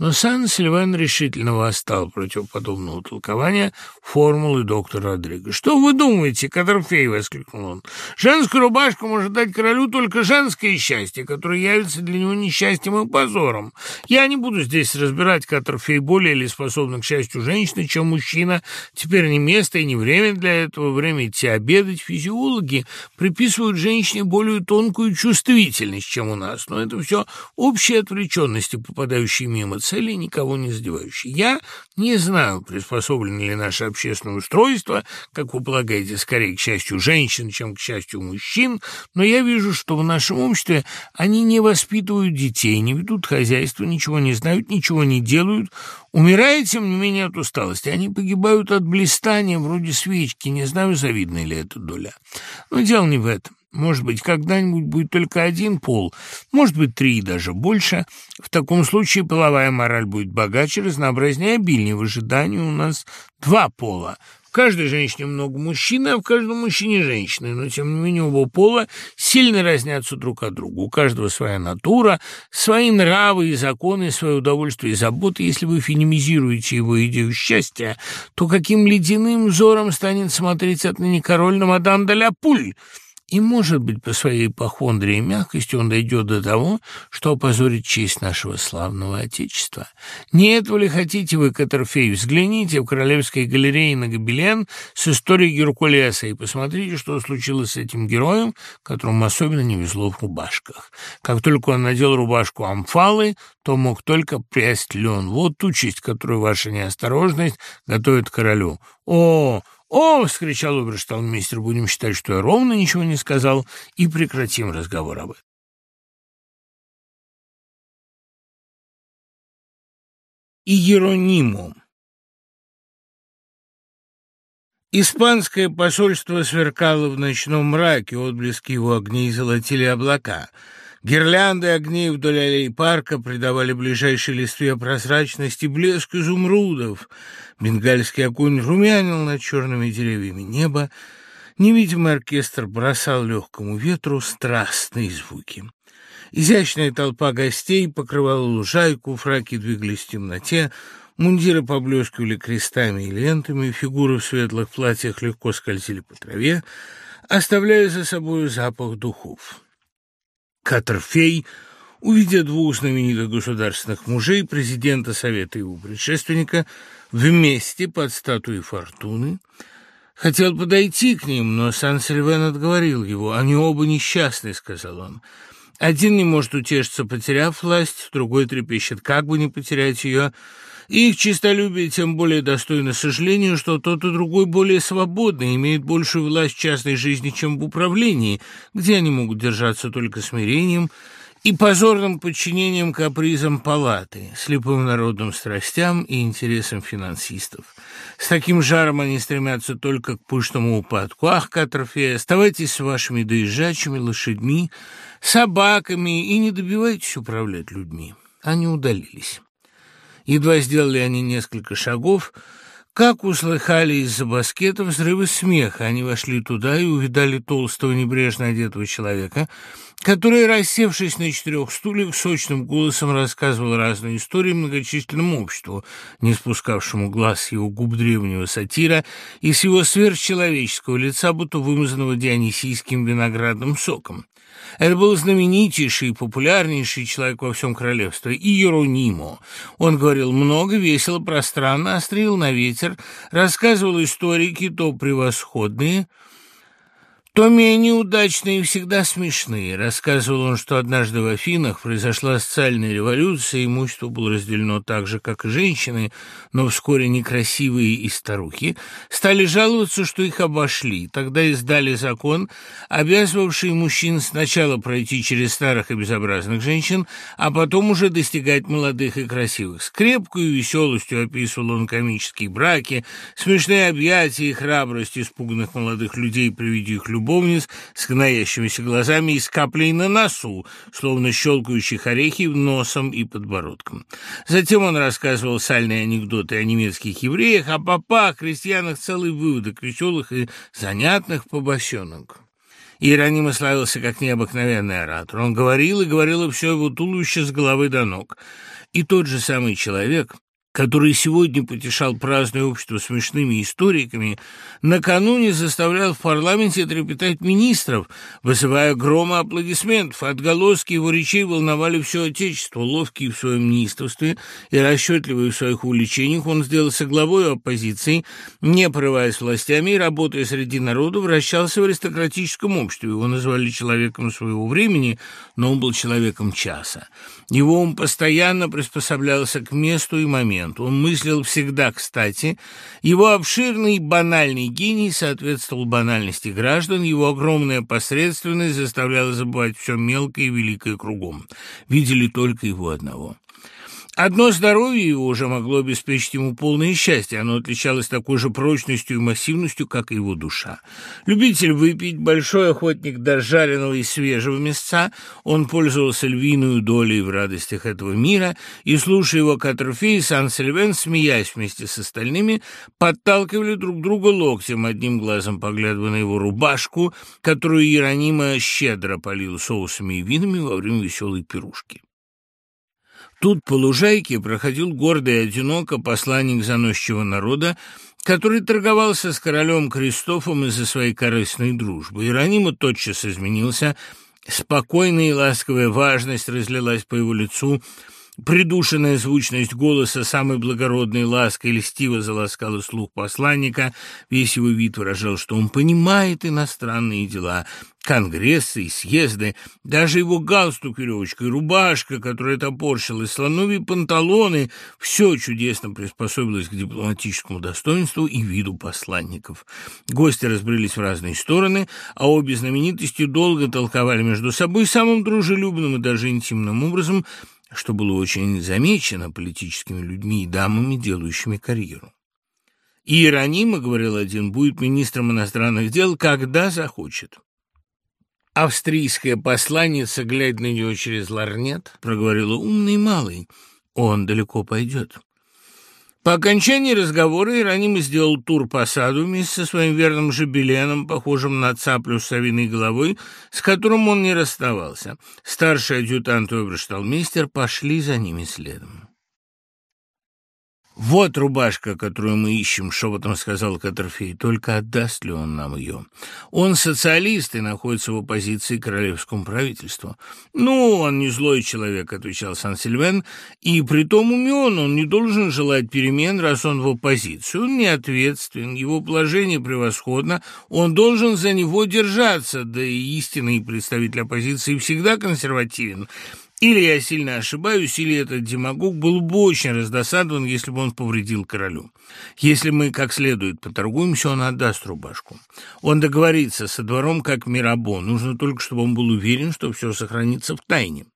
Но Сан-Сильван решительно восстал против подобного толкования формулы доктора Родриго. «Что вы думаете, Катерфей?» — воскликнул он. «Женская рубашка может дать королю только женское счастье, которое явится для него несчастьем и позором. Я не буду здесь разбирать, Катерфей более ли способна к счастью женщины, чем мужчина. Теперь не место и не время для этого. Время идти обедать. Физиологи приписывают женщине более тонкую чувствительность, чем у нас. Но это все общие отвлеченности, попадающие мимо цели, никого не задевающие. Я не знаю, приспособлено ли наше общественное устройство, как вы полагаете, скорее к счастью женщин, чем к счастью мужчин, но я вижу, что в нашем обществе они не воспитывают детей, не ведут хозяйство, ничего не знают, ничего не делают, умирают, тем не менее, от усталости. Они погибают от блистания, вроде свечки, не знаю, завидна ли эта доля. Но дело не в этом. Может быть, когда-нибудь будет только один пол, может быть, три и даже больше. В таком случае половая мораль будет богаче, разнообразнее, обильнее. В ожидании у нас два пола. В каждой женщине много мужчин, а в каждом мужчине женщины, но, тем не менее, оба пола сильно разнятся друг от друга. У каждого своя натура, свои нравы и законы, свое удовольствие и заботы. Если вы фенимизируете его идею счастья, то каким ледяным взором станет смотреть отныне король на мадам де ля Пуль? И, может быть, по своей ипохондрии и мягкости он дойдет до того, что опозорит честь нашего славного Отечества. Не этого ли хотите вы, Катерфей? Взгляните в Королевской галерее на гобелен с историей Геркулеса и посмотрите, что случилось с этим героем, которому особенно не везло в рубашках. Как только он надел рубашку амфалы, то мог только прясть лен. Вот участь, которую ваша неосторожность готовит королю. О, «О!» — вскричал обершталмейстер, «будем считать, что я ровно ничего не сказал, и прекратим разговор об этом». И Ерониму. Испанское посольство сверкало в ночном мраке, отблески его огней золотили облака — Гирлянды огней вдоль аллей парка придавали ближайшей листве прозрачность и блеск изумрудов. Бенгальский огонь румянил над черными деревьями неба. Невидимый оркестр бросал легкому ветру страстные звуки. Изящная толпа гостей покрывала лужайку, фраки двигались в темноте, мундиры поблескивали крестами и лентами, фигуры в светлых платьях легко скользили по траве, оставляя за собой запах духов. Катерфей, увидя двух знаменитых государственных мужей, президента Совета и его предшественника, вместе под статуей Фортуны, хотел подойти к ним, но Сан-Сильвен отговорил его. «Они оба несчастны», — сказал он. «Один не может утешиться, потеряв власть, другой трепещет, как бы не потерять ее». Их честолюбие тем более достойно сожаления, что тот и другой более свободны, имеют большую власть в частной жизни, чем в управлении, где они могут держаться только смирением и позорным подчинением капризам палаты, слепым народным страстям и интересам финансистов. С таким жаром они стремятся только к пышному упадку. Ах, Катрофея, оставайтесь с вашими доезжачими лошадьми, собаками и не добивайтесь управлять людьми. Они удалились. Едва сделали они несколько шагов, как услыхали из-за баскета взрывы смеха. Они вошли туда и увидали толстого небрежно одетого человека, который, рассевшись на четырех стульях, сочным голосом рассказывал разные истории многочисленному обществу, не спускавшему глаз с его губ древнего сатира и с его сверхчеловеческого лица, будто вымазанного дионисийским виноградным соком. Это был знаменитейший и популярнейший человек во всем королевстве, Иеронимо. Он говорил много, весело, пространно, острил на ветер, рассказывал историки, то превосходные – то менее удачные и всегда смешные. Рассказывал он, что однажды в Афинах произошла социальная революция, имущество было разделено так же, как и женщины, но вскоре некрасивые и старухи стали жаловаться, что их обошли. Тогда издали закон, обязывавший мужчин сначала пройти через старых и безобразных женщин, а потом уже достигать молодых и красивых. С крепкой веселостью описывал он комические браки, смешные объятия и храбрость испуганных молодых людей при виде их любви, любовниц с гноящимися глазами и с каплей на носу, словно щелкающих орехи носом и подбородком. Затем он рассказывал сальные анекдоты о немецких евреях, о попах, крестьянах, целый выводок веселых и занятных побосенок. Иеронима славился как необыкновенный оратор. Он говорил и говорил, и все его туловище с головы до ног. И тот же самый человек который сегодня потешал праздное общество смешными историками, накануне заставлял в парламенте трепетать министров, вызывая грома аплодисментов. Отголоски его речей волновали все отечество. Ловкий в своем неистовстве и расчетливый в своих увлечениях, он сделался главой оппозиции, не порываясь властями и, работая среди народа, вращался в аристократическом обществе. Его назвали человеком своего времени, но он был человеком часа. Его ум постоянно приспособлялся к месту и моменту. Он мыслил всегда кстати. Его обширный банальный гений соответствовал банальности граждан, его огромная посредственность заставляла забывать все мелкое и великое кругом. Видели только его одного. Одно здоровье его уже могло обеспечить ему полное счастье. Оно отличалось такой же прочностью и массивностью, как и его душа. Любитель выпить, большой охотник до жареного и свежего мясца, он пользовался львиную долей в радостях этого мира, и, слушая его Катрофей Сан-Сильвен, смеясь вместе с остальными, подталкивали друг друга локтем, одним глазом поглядывая на его рубашку, которую Иеронима щедро полил соусами и винами во время веселой пирушки. Тут по лужайке проходил гордо и одиноко посланник заносчивого народа, который торговался с королем Кристофом из-за своей корыстной дружбы. Иеронима тотчас изменился, спокойная и ласковая важность разлилась по его лицу, Придушенная звучность голоса самой благородной лаской льстиво заласкала слух посланника. Весь его вид выражал, что он понимает иностранные дела, конгрессы и съезды, даже его галстук веревочка и рубашка, которая топорщилась, слоновьи панталоны — все чудесно приспособилось к дипломатическому достоинству и виду посланников. Гости разбрелись в разные стороны, а обе знаменитости долго толковали между собой самым дружелюбным и даже интимным образом — что было очень замечено политическими людьми и дамами, делающими карьеру. Иеронима, говорил один, будет министром иностранных дел, когда захочет. Австрийская посланница, глядя на нее через ларнет, проговорила «умный малый, он далеко пойдет». По окончании разговора Ироним сделал тур по саду вместе со своим верным жебеленом, похожим на цаплю с совиной головой, с которым он не расставался. Старший адъютант и обершталмейстер пошли за ними следом. «Вот рубашка, которую мы ищем», — шепотом сказал Катерфей. «Только отдаст ли он нам ее? Он социалист и находится в оппозиции к королевскому правительству». «Ну, он не злой человек», — отвечал Сан-Сильвен, «и притом умен, он не должен желать перемен, раз он в оппозиции. Он не ответственен, его положение превосходно, он должен за него держаться, да и истинный представитель оппозиции всегда консервативен». Или я сильно ошибаюсь, или этот демагог был бы очень раздосадован, если бы он повредил королю. Если мы как следует поторгуемся, он отдаст рубашку. Он договорится со двором как Мирабо. Нужно только, чтобы он был уверен, что все сохранится в тайне.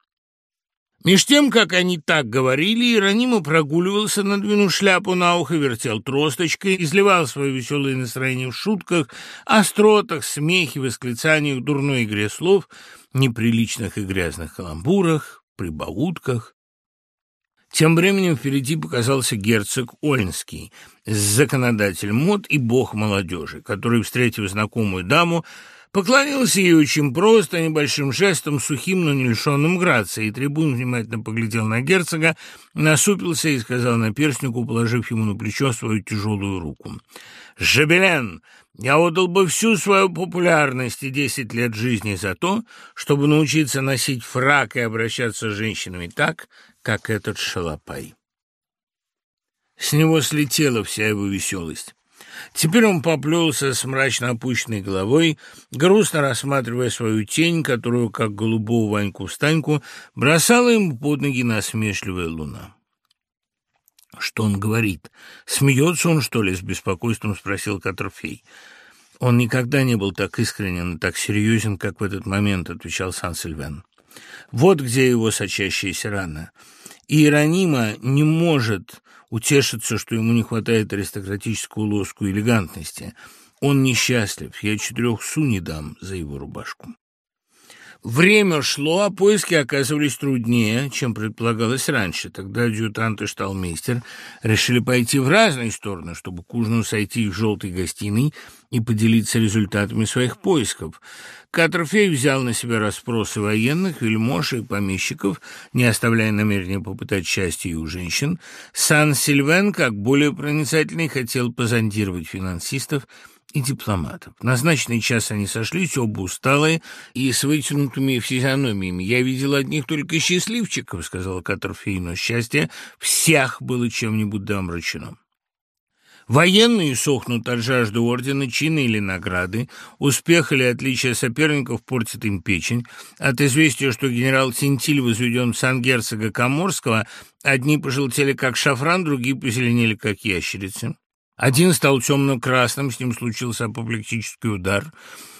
Меж тем, как они так говорили, Иеронима прогуливался, надвинув шляпу на ухо, вертел тросточкой, изливал свое веселое настроение в шутках, остротах, смехе, восклицаниях, дурной игре слов, неприличных и грязных каламбурах, прибаутках. Тем временем впереди показался герцог Ольнский, законодатель мод и бог молодежи, который, встретив знакомую даму, Поклонился ей очень просто, небольшим жестом, сухим, но не лишенным грации, и трибун внимательно поглядел на герцога, насупился и сказал наперстнику, положив ему на плечо свою тяжелую руку. «Жабелен, я отдал бы всю свою популярность и десять лет жизни за то, чтобы научиться носить фрак и обращаться с женщинами так, как этот шалопай». С него слетела вся его веселость. Теперь он поплелся с мрачно опущенной головой, грустно рассматривая свою тень, которую, как голубого Ваньку-встаньку, бросала ему под ноги насмешливая луна. «Что он говорит? Смеется он, что ли?» — с беспокойством спросил Катерфей. «Он никогда не был так искренен и так серьезен, как в этот момент», — отвечал Сан-Сильвен. «Вот где его сочащаяся рана. Иеронима не может утешиться, что ему не хватает аристократического лоску элегантности. Он несчастлив, я четырех су не дам за его рубашку. Время шло, а поиски оказывались труднее, чем предполагалось раньше. Тогда адъютант и шталмейстер решили пойти в разные стороны, чтобы к ужину сойти в желтой гостиной и поделиться результатами своих поисков. Катерфей взял на себя расспросы военных, вельмож и помещиков, не оставляя намерения попытать счастье и у женщин. Сан-Сильвен, как более проницательный, хотел позондировать финансистов – и дипломатов. Назначенный час они сошлись, оба усталые и с вытянутыми физиономиями. «Я видел одних только счастливчиков», — сказал Катерфей, но счастье всех было чем-нибудь домрачено. Военные сохнут от жажды ордена, чина или награды, успех или отличие соперников портит им печень. От известия, что генерал Тинтиль возведен в сан-герцога Коморского, одни пожелтели как шафран, другие позеленели как ящерицы. Один стал темно-красным, с ним случился апоплексический удар,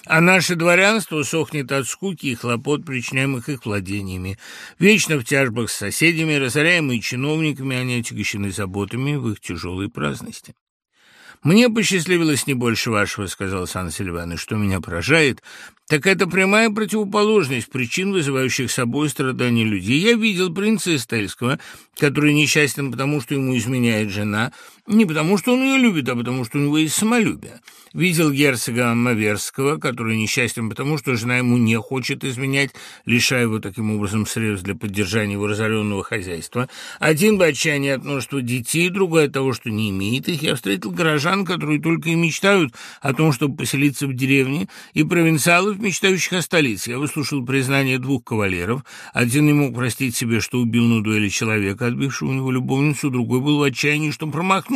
а наше дворянство сохнет от скуки и хлопот, причиняемых их владениями. Вечно в тяжбах с соседями, разоряемые чиновниками, они отягощены заботами в их тяжелой праздности. «Мне посчастливилось не больше вашего», — сказал Сан Сильван, — «и что меня поражает, так это прямая противоположность причин, вызывающих собой страдания людей. Я видел принца Эстельского, который несчастен потому, что ему изменяет жена, не потому, что он ее любит, а потому, что у него есть самолюбие. Видел герцога Маверского, который несчастен потому, что жена ему не хочет изменять, лишая его таким образом средств для поддержания его разоренного хозяйства. Один в отчаянии от множества детей, другой от того, что не имеет их. Я встретил горожан, которые только и мечтают о том, чтобы поселиться в деревне, и провинциалов, мечтающих о столице. Я выслушал признание двух кавалеров. Один не мог простить себе, что убил на дуэли человека, отбившего у него любовницу, другой был в отчаянии, что промахнулся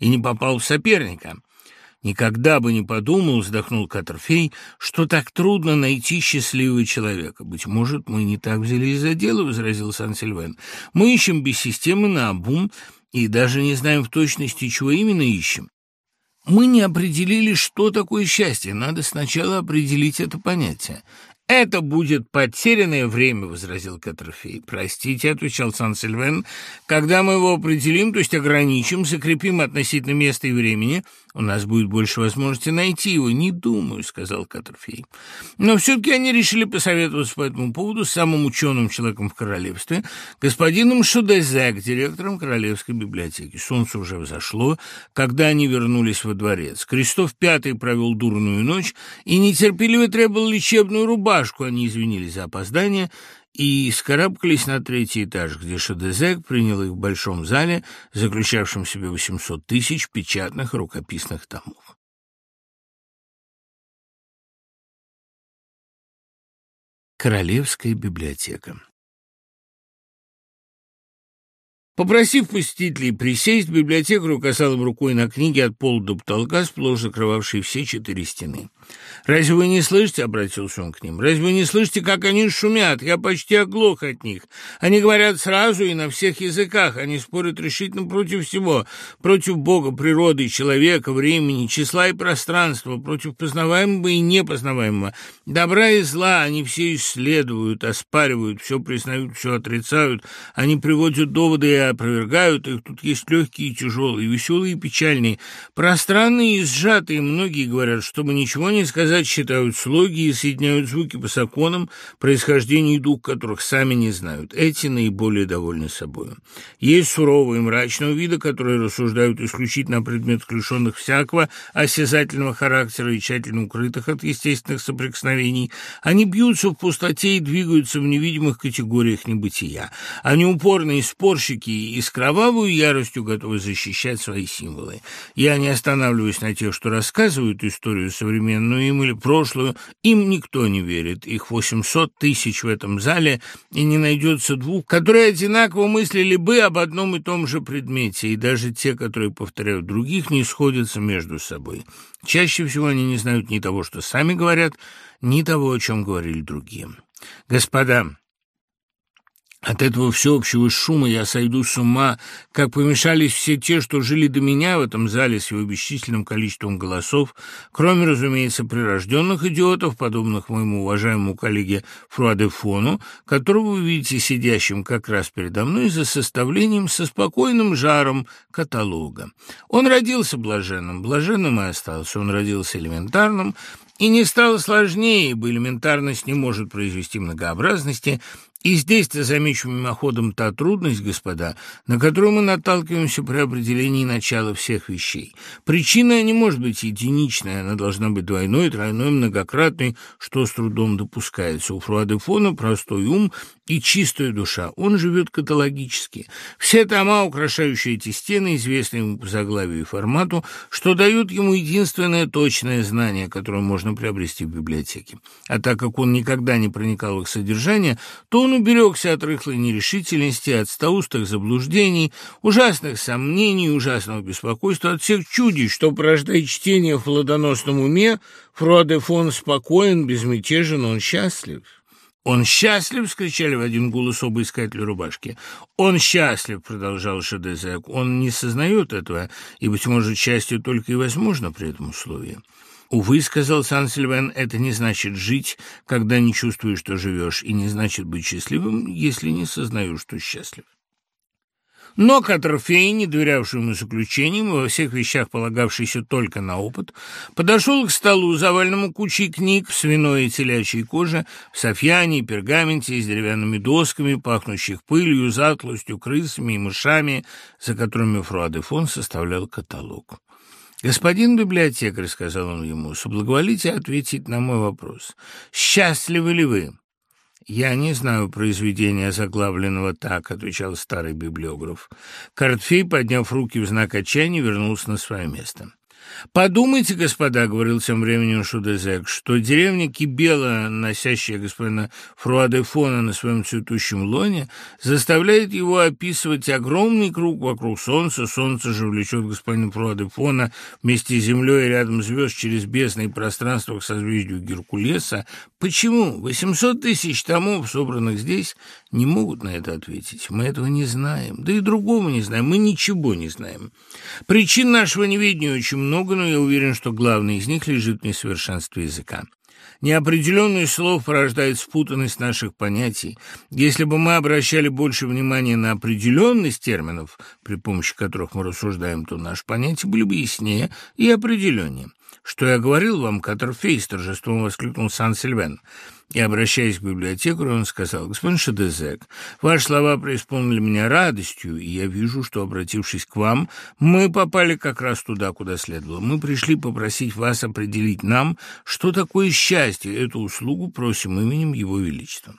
и не попал в соперника. «Никогда бы не подумал, — вздохнул Катерфей, — что так трудно найти счастливого человека. Быть может, мы не так взялись за дело, — возразил Сан-Сильвен. Мы ищем без системы на обум и даже не знаем в точности, чего именно ищем. Мы не определили, что такое счастье. Надо сначала определить это понятие. «Это будет потерянное время», — возразил Катрофей. «Простите», — отвечал Сан-Сильвен, — «когда мы его определим, то есть ограничим, закрепим относительно места и времени, у нас будет больше возможности найти его». «Не думаю», — сказал Катрофей. Но все-таки они решили посоветоваться по этому поводу с самым ученым человеком в королевстве, господином Шудезек, директором Королевской библиотеки. Солнце уже взошло, когда они вернулись во дворец. Крестов Пятый провел дурную ночь и нетерпеливо требовал лечебную рубашку, рубашку, они извинились за опоздание и скарабкались на третий этаж, где Шадезек принял их в большом зале, заключавшем в себе 800 тысяч печатных рукописных томов. Королевская библиотека Попросив посетителей присесть, библиотекарь указал им рукой на книги от пола до потолка, сплошь закрывавшие все четыре стены. «Разве вы не слышите?» — обратился он к ним. «Разве вы не слышите, как они шумят? Я почти оглох от них. Они говорят сразу и на всех языках. Они спорят решительно против всего. Против Бога, природы, человека, времени, числа и пространства, против познаваемого и непознаваемого. Добра и зла они все исследуют, оспаривают, все признают, все отрицают. Они приводят доводы и опровергают их. Тут есть легкие и тяжелые, веселые и печальные, пространные и сжатые. Многие говорят, чтобы ничего не сказать, считают слоги и соединяют звуки по законам, происхождения и дух которых сами не знают. Эти наиболее довольны собой. Есть суровые мрачного вида, которые рассуждают исключительно о предметах, лишенных всякого осязательного характера и тщательно укрытых от естественных соприкосновений. Они бьются в пустоте и двигаются в невидимых категориях небытия. Они упорные спорщики и с кровавой яростью готовы защищать свои символы. Я не останавливаюсь на тех, что рассказывают историю современную им или прошлую, им никто не верит. Их 800 тысяч в этом зале, и не найдется двух, которые одинаково мыслили бы об одном и том же предмете, и даже те, которые повторяют других, не сходятся между собой. Чаще всего они не знают ни того, что сами говорят, ни того, о чем говорили другие. Господа, от этого всеобщего шума я сойду с ума, как помешались все те, что жили до меня в этом зале с его бесчисленным количеством голосов, кроме, разумеется, прирожденных идиотов, подобных моему уважаемому коллеге Фруадефону, которого вы видите сидящим как раз передо мной за составлением со спокойным жаром каталога. Он родился блаженным, блаженным и остался. Он родился элементарным, и не стало сложнее, ибо элементарность не может произвести многообразности, и здесь-то замечу мимоходом та трудность, господа, на которую мы наталкиваемся при определении начала всех вещей. Причина не может быть единичная, она должна быть двойной, тройной, многократной, что с трудом допускается. У Фруадефона простой ум и чистая душа. Он живет каталогически. Все тома, украшающие эти стены, известны ему по заглавию и формату, что дают ему единственное точное знание, которое можно приобрести в библиотеке. А так как он никогда не проникал в их содержание, то уберегся от рыхлой нерешительности, от стоустых заблуждений, ужасных сомнений, ужасного беспокойства, от всех чудищ, что порождает чтение в плодоносном уме, Фруаде фон спокоен, безмятежен, он счастлив. «Он счастлив!» — скричали в один голос оба искатели рубашки. «Он счастлив!» — продолжал Шадезек. «Он не сознает этого, и, быть может, счастье только и возможно при этом условии». «Увы», — сказал Сан-Сильвен, — «это не значит жить, когда не чувствуешь, что живешь, и не значит быть счастливым, если не сознаешь, что счастлив». Но Каттерфей, не доверявший ему заключениям и во всех вещах полагавшийся только на опыт, подошел к столу, заваленному кучей книг в свиной и телячьей коже, в софьяне и пергаменте с деревянными досками, пахнущих пылью, затлостью, крысами и мышами, за которыми Фруа де Фон составлял каталог. «Господин библиотекарь», — сказал он ему, — «соблаговолите ответить на мой вопрос. Счастливы ли вы?» «Я не знаю произведения, заглавленного так», — отвечал старый библиограф. Картфей, подняв руки в знак отчаяния, вернулся на свое место. «Подумайте, господа», — говорил тем временем Шудезек, «что деревня Кибела, носящая господина Фруаде Фона на своем цветущем лоне, заставляет его описывать огромный круг вокруг Солнца. Солнце же влечет господина Фруаде Фона вместе с Землей и рядом звезд через бездны пространство к созвездию Геркулеса. Почему? 800 тысяч томов, собранных здесь, не могут на это ответить. Мы этого не знаем, да и другого не знаем, мы ничего не знаем. Причин нашего неведения очень много, но я уверен, что главный из них лежит в несовершенстве языка. Неопределенность слов порождает спутанность наших понятий. Если бы мы обращали больше внимания на определенность терминов, при помощи которых мы рассуждаем, то наши понятия были бы яснее и определеннее. «Что я говорил вам, Каттерфей?» — с торжеством воскликнул Сан-Сильвен. И, обращаясь к библиотекарю, он сказал, «Господин Шадезек, ваши слова преисполнили меня радостью, и я вижу, что, обратившись к вам, мы попали как раз туда, куда следовало. Мы пришли попросить вас определить нам, что такое счастье. Эту услугу просим именем Его Величества».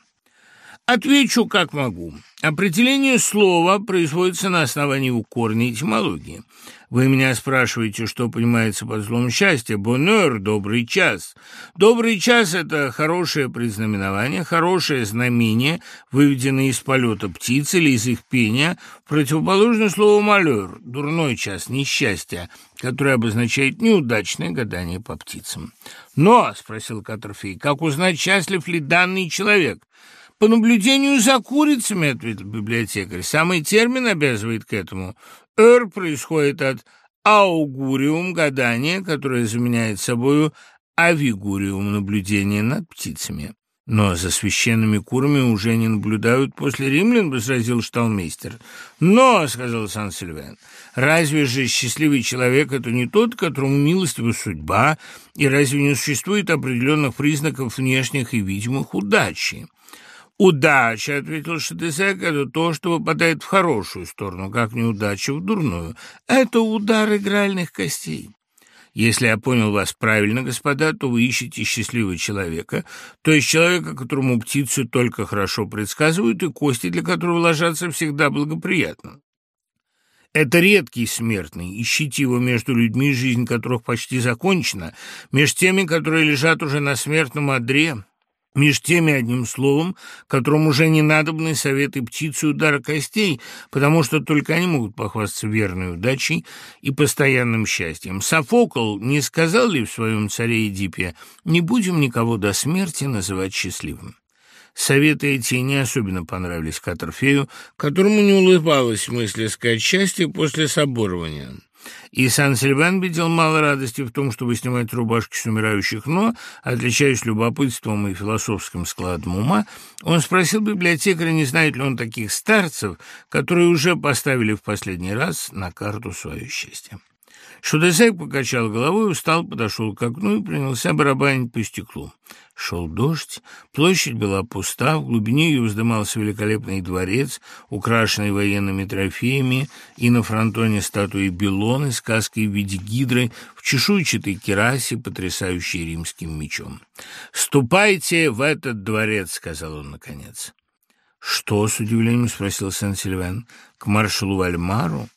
Отвечу, как могу. Определение слова производится на основании его корня этимологии. Вы меня спрашиваете, что понимается под злом счастья. Боннер – добрый час. Добрый час – это хорошее предзнаменование, хорошее знамение, выведенное из полета птиц или из их пения, противоположное слову малер – дурной час, несчастье, которое обозначает неудачное гадание по птицам. «Но», – спросил Катерфей, – «как узнать, счастлив ли данный человек?» «По наблюдению за курицами», — ответил библиотекарь. «Самый термин обязывает к этому. «Эр» происходит от «аугуриум» — гадание, которое заменяет собою «авигуриум» — наблюдение над птицами. «Но за священными курами уже не наблюдают после римлян», — возразил шталмейстер. «Но», — сказал Сан-Сильвен, — «разве же счастливый человек — это не тот, которому милостива судьба, и разве не существует определенных признаков внешних и видимых удачи?» «Удача», — ответил Шатесек, — «это то, что выпадает в хорошую сторону, как неудача в дурную. Это удар игральных костей». Если я понял вас правильно, господа, то вы ищете счастливого человека, то есть человека, которому птицы только хорошо предсказывают, и кости для которого ложатся всегда благоприятно. Это редкий смертный, ищите его между людьми, жизнь которых почти закончена, между теми, которые лежат уже на смертном одре, Меж теми, одним словом, которому уже не надобны советы птицы удара костей, потому что только они могут похвастаться верной удачей и постоянным счастьем. Софокл не сказал ли в своем царе Эдипе «Не будем никого до смерти называть счастливым»? Советы эти не особенно понравились Катерфею, которому не улыбалась мысль искать счастье после соборования. И Сан-Сильван видел мало радости в том, чтобы снимать рубашки с умирающих, но, отличаясь любопытством и философским складом ума, он спросил библиотекаря, не знает ли он таких старцев, которые уже поставили в последний раз на карту свое счастье. Шудесек покачал головой, устал, подошел к окну и принялся барабанить по стеклу. Шел дождь, площадь была пуста, в глубине ее вздымался великолепный дворец, украшенный военными трофеями, и на фронтоне статуи Белоны, сказкой в виде гидры, в чешуйчатой керасе, потрясающей римским мечом. «Ступайте в этот дворец», — сказал он наконец. «Что?» — с удивлением спросил Сен-Сильвен. «К маршалу Вальмару?»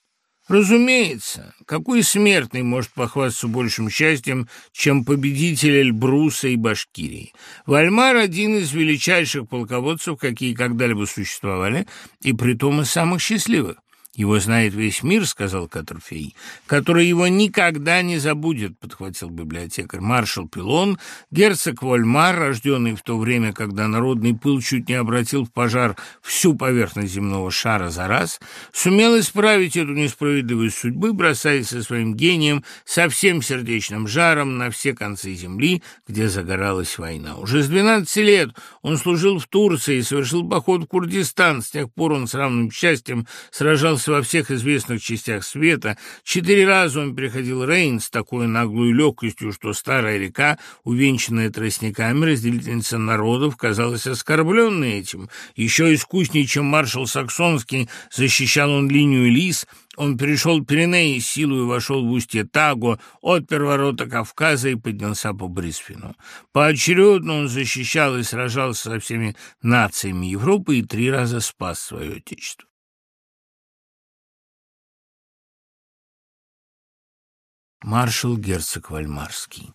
Разумеется, какой смертный может похвастаться большим счастьем, чем победитель Эльбруса и Башкирии? Вальмар – один из величайших полководцев, какие когда-либо существовали, и притом из самых счастливых. «Его знает весь мир», — сказал Катерфей, — «который его никогда не забудет», — подхватил библиотекарь. Маршал Пилон, герцог Вольмар, рожденный в то время, когда народный пыл чуть не обратил в пожар всю поверхность земного шара за раз, сумел исправить эту несправедливость судьбы, бросаясь со своим гением, со всем сердечным жаром на все концы земли, где загоралась война. Уже с 12 лет он служил в Турции и совершил поход в Курдистан. С тех пор он с равным счастьем сражался скитался во всех известных частях света. Четыре раза он переходил Рейн с такой наглой легкостью, что старая река, увенчанная тростниками, разделительница народов, казалась оскорбленной этим. Еще искуснее, чем маршал Саксонский, защищал он линию Лис — он перешел Пиренеи силу и вошел в устье Таго, отпер ворота Кавказа и поднялся по Брисфину. Поочередно он защищал и сражался со всеми нациями Европы и три раза спас свое отечество. Маршал герцог Вальмарский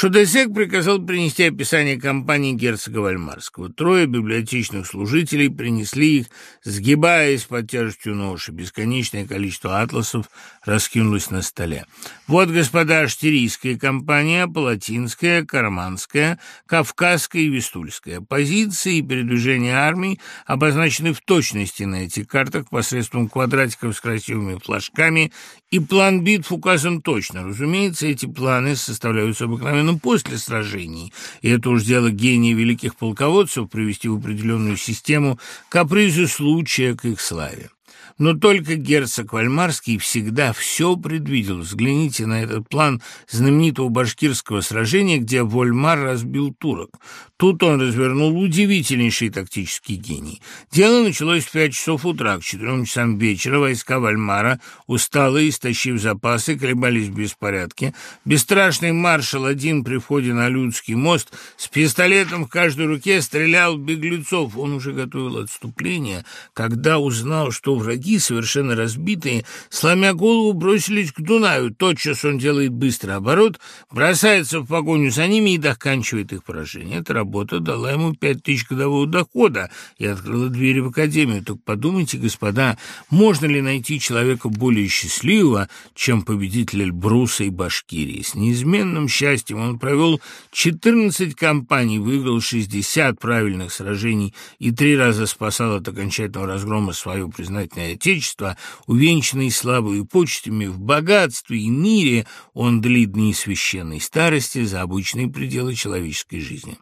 Шудесек приказал принести описание компании герцога Вальмарского. Трое библиотечных служителей принесли их, сгибаясь под тяжестью ноши. Бесконечное количество атласов раскинулось на столе. Вот, господа, Аштерийская компания, Палатинская, Карманская, Кавказская и Вестульская. Позиции и передвижения армий обозначены в точности на этих картах посредством квадратиков с красивыми флажками, и план битв указан точно. Разумеется, эти планы составляются обыкновенно особенно после сражений. И это уж дело гения великих полководцев привести в определенную систему капризы случая к их славе. Но только герцог Вальмарский всегда все предвидел. Взгляните на этот план знаменитого башкирского сражения, где Вольмар разбил турок. Тут он развернул удивительнейший тактический гений. Дело началось в пять часов утра. К четырем часам вечера войска Вальмара, усталые, истощив запасы, колебались в беспорядке. Бесстрашный маршал один при входе на Людский мост с пистолетом в каждой руке стрелял беглецов. Он уже готовил отступление, когда узнал, что враги, совершенно разбитые, сломя голову, бросились к Дунаю. Тотчас он делает быстрый оборот, бросается в погоню за ними и доканчивает их поражение. Это работа дала ему пять тысяч годового дохода и открыла двери в академию. Так подумайте, господа, можно ли найти человека более счастливого, чем победитель Эльбруса и Башкирии? С неизменным счастьем он провел 14 кампаний, выиграл 60 правильных сражений и три раза спасал от окончательного разгрома свое признательное отечество, увенчанный славой и почтами, в богатстве и мире он длит дни священной старости за обычные пределы человеческой жизни.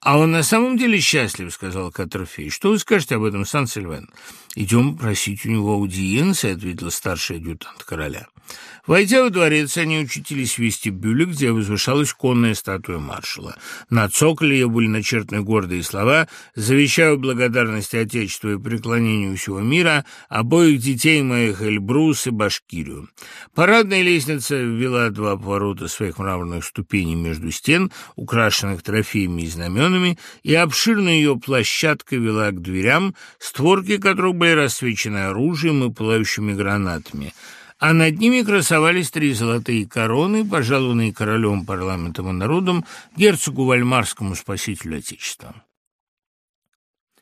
«А он на самом деле счастлив», — сказал Катерфей. «Что вы скажете об этом, Сан-Сильвен?» «Идем просить у него аудиенции», — ответил старший адъютант короля. Войдя во дворец, они учутились в вестибюле, где возвышалась конная статуя маршала. На цоколе ее были начертаны гордые слова «Завещаю благодарности Отечеству и преклонению всего мира обоих детей моих Эльбрус и Башкирию». Парадная лестница ввела два поворота своих мраморных ступеней между стен, украшенных трофеями и знаменами, и обширная ее площадка вела к дверям, створки которых были рассвечены оружием и пылающими гранатами а над ними красовались три золотые короны, пожалованные королем, парламентом и народом, герцогу Вальмарскому спасителю Отечества.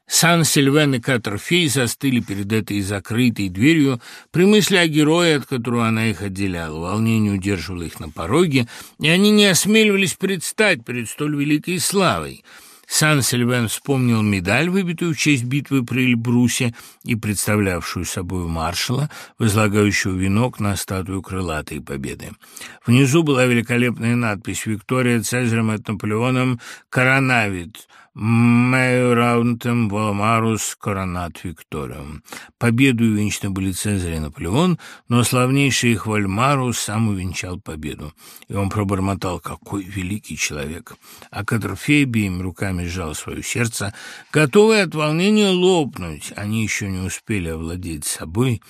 Сан-Сильвен и Катерфей застыли перед этой закрытой дверью при мысли о герое, от которого она их отделяла. Волнение удерживало их на пороге, и они не осмеливались предстать перед столь великой славой — Сан-Сильвен вспомнил медаль, выбитую в честь битвы при Эльбрусе и представлявшую собой маршала, возлагающего венок на статую крылатой победы. Внизу была великолепная надпись «Виктория Цезарем и Наполеоном коронавит», Мэйраунтем Валамарус Коронат Викториум. Победу увенчаны были Цезарь и Наполеон, но славнейший их Вальмарус сам увенчал победу. И он пробормотал, какой великий человек. А Катерфей обеими руками сжал свое сердце, готовый от волнения лопнуть. Они еще не успели овладеть собой,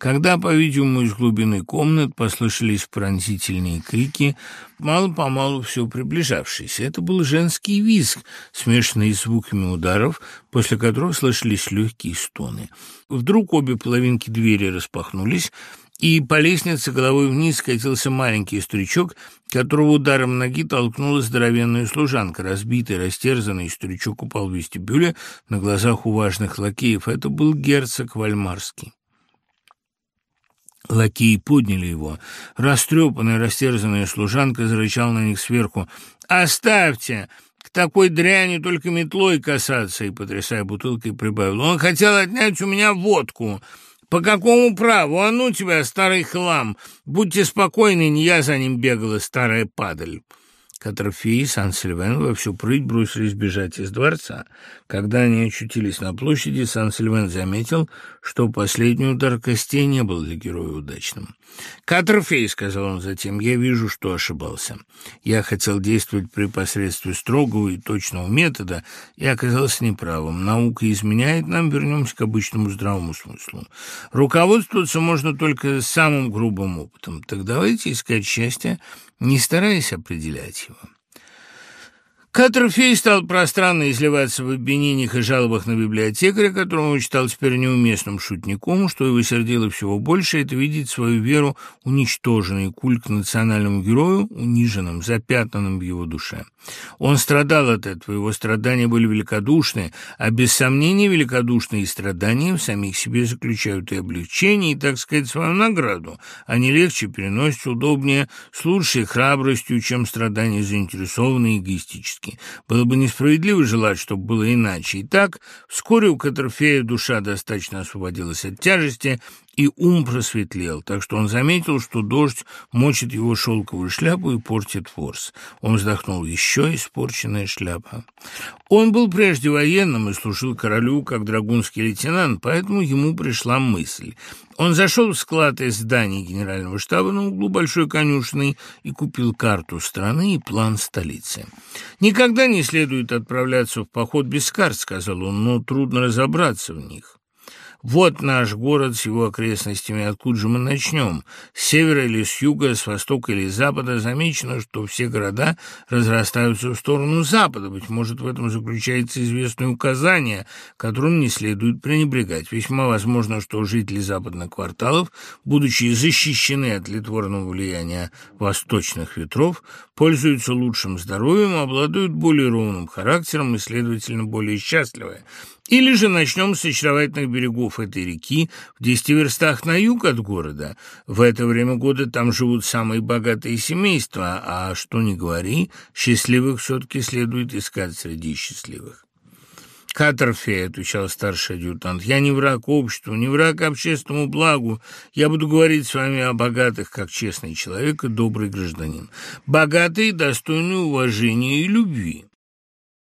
когда, по-видимому, из глубины комнат послышались пронзительные крики, мало-помалу все приближавшиеся. Это был женский визг, смешанный с звуками ударов, после которых слышались легкие стоны. Вдруг обе половинки двери распахнулись, и по лестнице головой вниз скатился маленький старичок, которого ударом ноги толкнула здоровенная служанка. Разбитый, растерзанный старичок упал в вестибюле на глазах у важных лакеев. Это был герцог Вальмарский. Лакеи подняли его. Растрепанная, растерзанная служанка зарычала на них сверху. «Оставьте! К такой дряни только метлой касаться!» И, потрясая бутылкой, прибавил. «Он хотел отнять у меня водку!» «По какому праву? А ну тебя, старый хлам! Будьте спокойны, не я за ним бегала, старая падаль!» Катерфи и Сан-Сильвен во всю прыть бросились бежать из дворца. Когда они очутились на площади, Сан-Сильвен заметил, что последний удар костей не был для героя удачным. «Катерфей», — сказал он затем, — «я вижу, что ошибался. Я хотел действовать при посредстве строгого и точного метода и оказался неправым. Наука изменяет нам, вернемся к обычному здравому смыслу. Руководствоваться можно только самым грубым опытом. Так давайте искать счастье не стараясь определять его. Каттерфей стал пространно изливаться в обвинениях и жалобах на библиотекаря, которого он считал теперь неуместным шутником, что его сердило всего больше, это видеть свою веру уничтоженной, культ к национальному герою, униженным, запятнанным в его душе. Он страдал от этого, его страдания были великодушны, а без сомнения великодушные страдания в самих себе заключают и облегчение, и, так сказать, свою награду. Они легче переносят, удобнее, с лучшей храбростью, чем страдания заинтересованные эгоистически по Было бы несправедливо желать, чтобы было иначе. И так, вскоре у Катерфея душа достаточно освободилась от тяжести, и ум просветлел, так что он заметил, что дождь мочит его шелковую шляпу и портит ворс. Он вздохнул еще испорченная шляпа. Он был прежде военным и служил королю как драгунский лейтенант, поэтому ему пришла мысль. Он зашел в склад из зданий генерального штаба на углу Большой конюшной и купил карту страны и план столицы. «Никогда не следует отправляться в поход без карт», — сказал он, — «но трудно разобраться в них». Вот наш город с его окрестностями. Откуда же мы начнем? С севера или с юга, с востока или с запада? Замечено, что все города разрастаются в сторону запада. Быть может, в этом заключается известное указание, которым не следует пренебрегать. Весьма возможно, что жители западных кварталов, будучи защищены от литворного влияния восточных ветров, пользуются лучшим здоровьем, обладают более ровным характером и, следовательно, более счастливы. Или же начнем с очаровательных берегов этой реки в десяти верстах на юг от города. В это время года там живут самые богатые семейства, а что ни говори, счастливых все-таки следует искать среди счастливых. «Каттерфей», — отвечал старший адъютант, — «я не враг обществу, не враг общественному благу. Я буду говорить с вами о богатых, как честный человек и добрый гражданин. Богатые, достойные уважения и любви.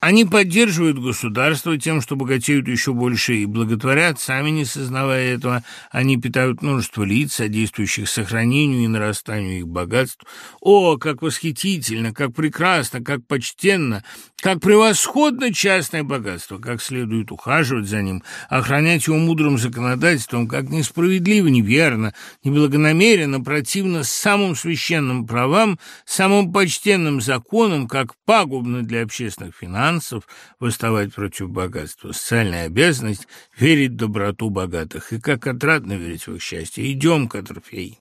Они поддерживают государство тем, что богатеют еще больше и благотворят, сами не сознавая этого. Они питают множество лиц, содействующих сохранению и нарастанию их богатств. О, как восхитительно, как прекрасно, как почтенно, как превосходно частное богатство, как следует ухаживать за ним, охранять его мудрым законодательством, как несправедливо, неверно, неблагонамеренно, противно самым священным правам, самым почтенным законам, как пагубно для общественных финансов, восставать против богатства. Социальная обязанность — верить в доброту богатых. И как отрадно верить в их счастье. Идем, Катерфей.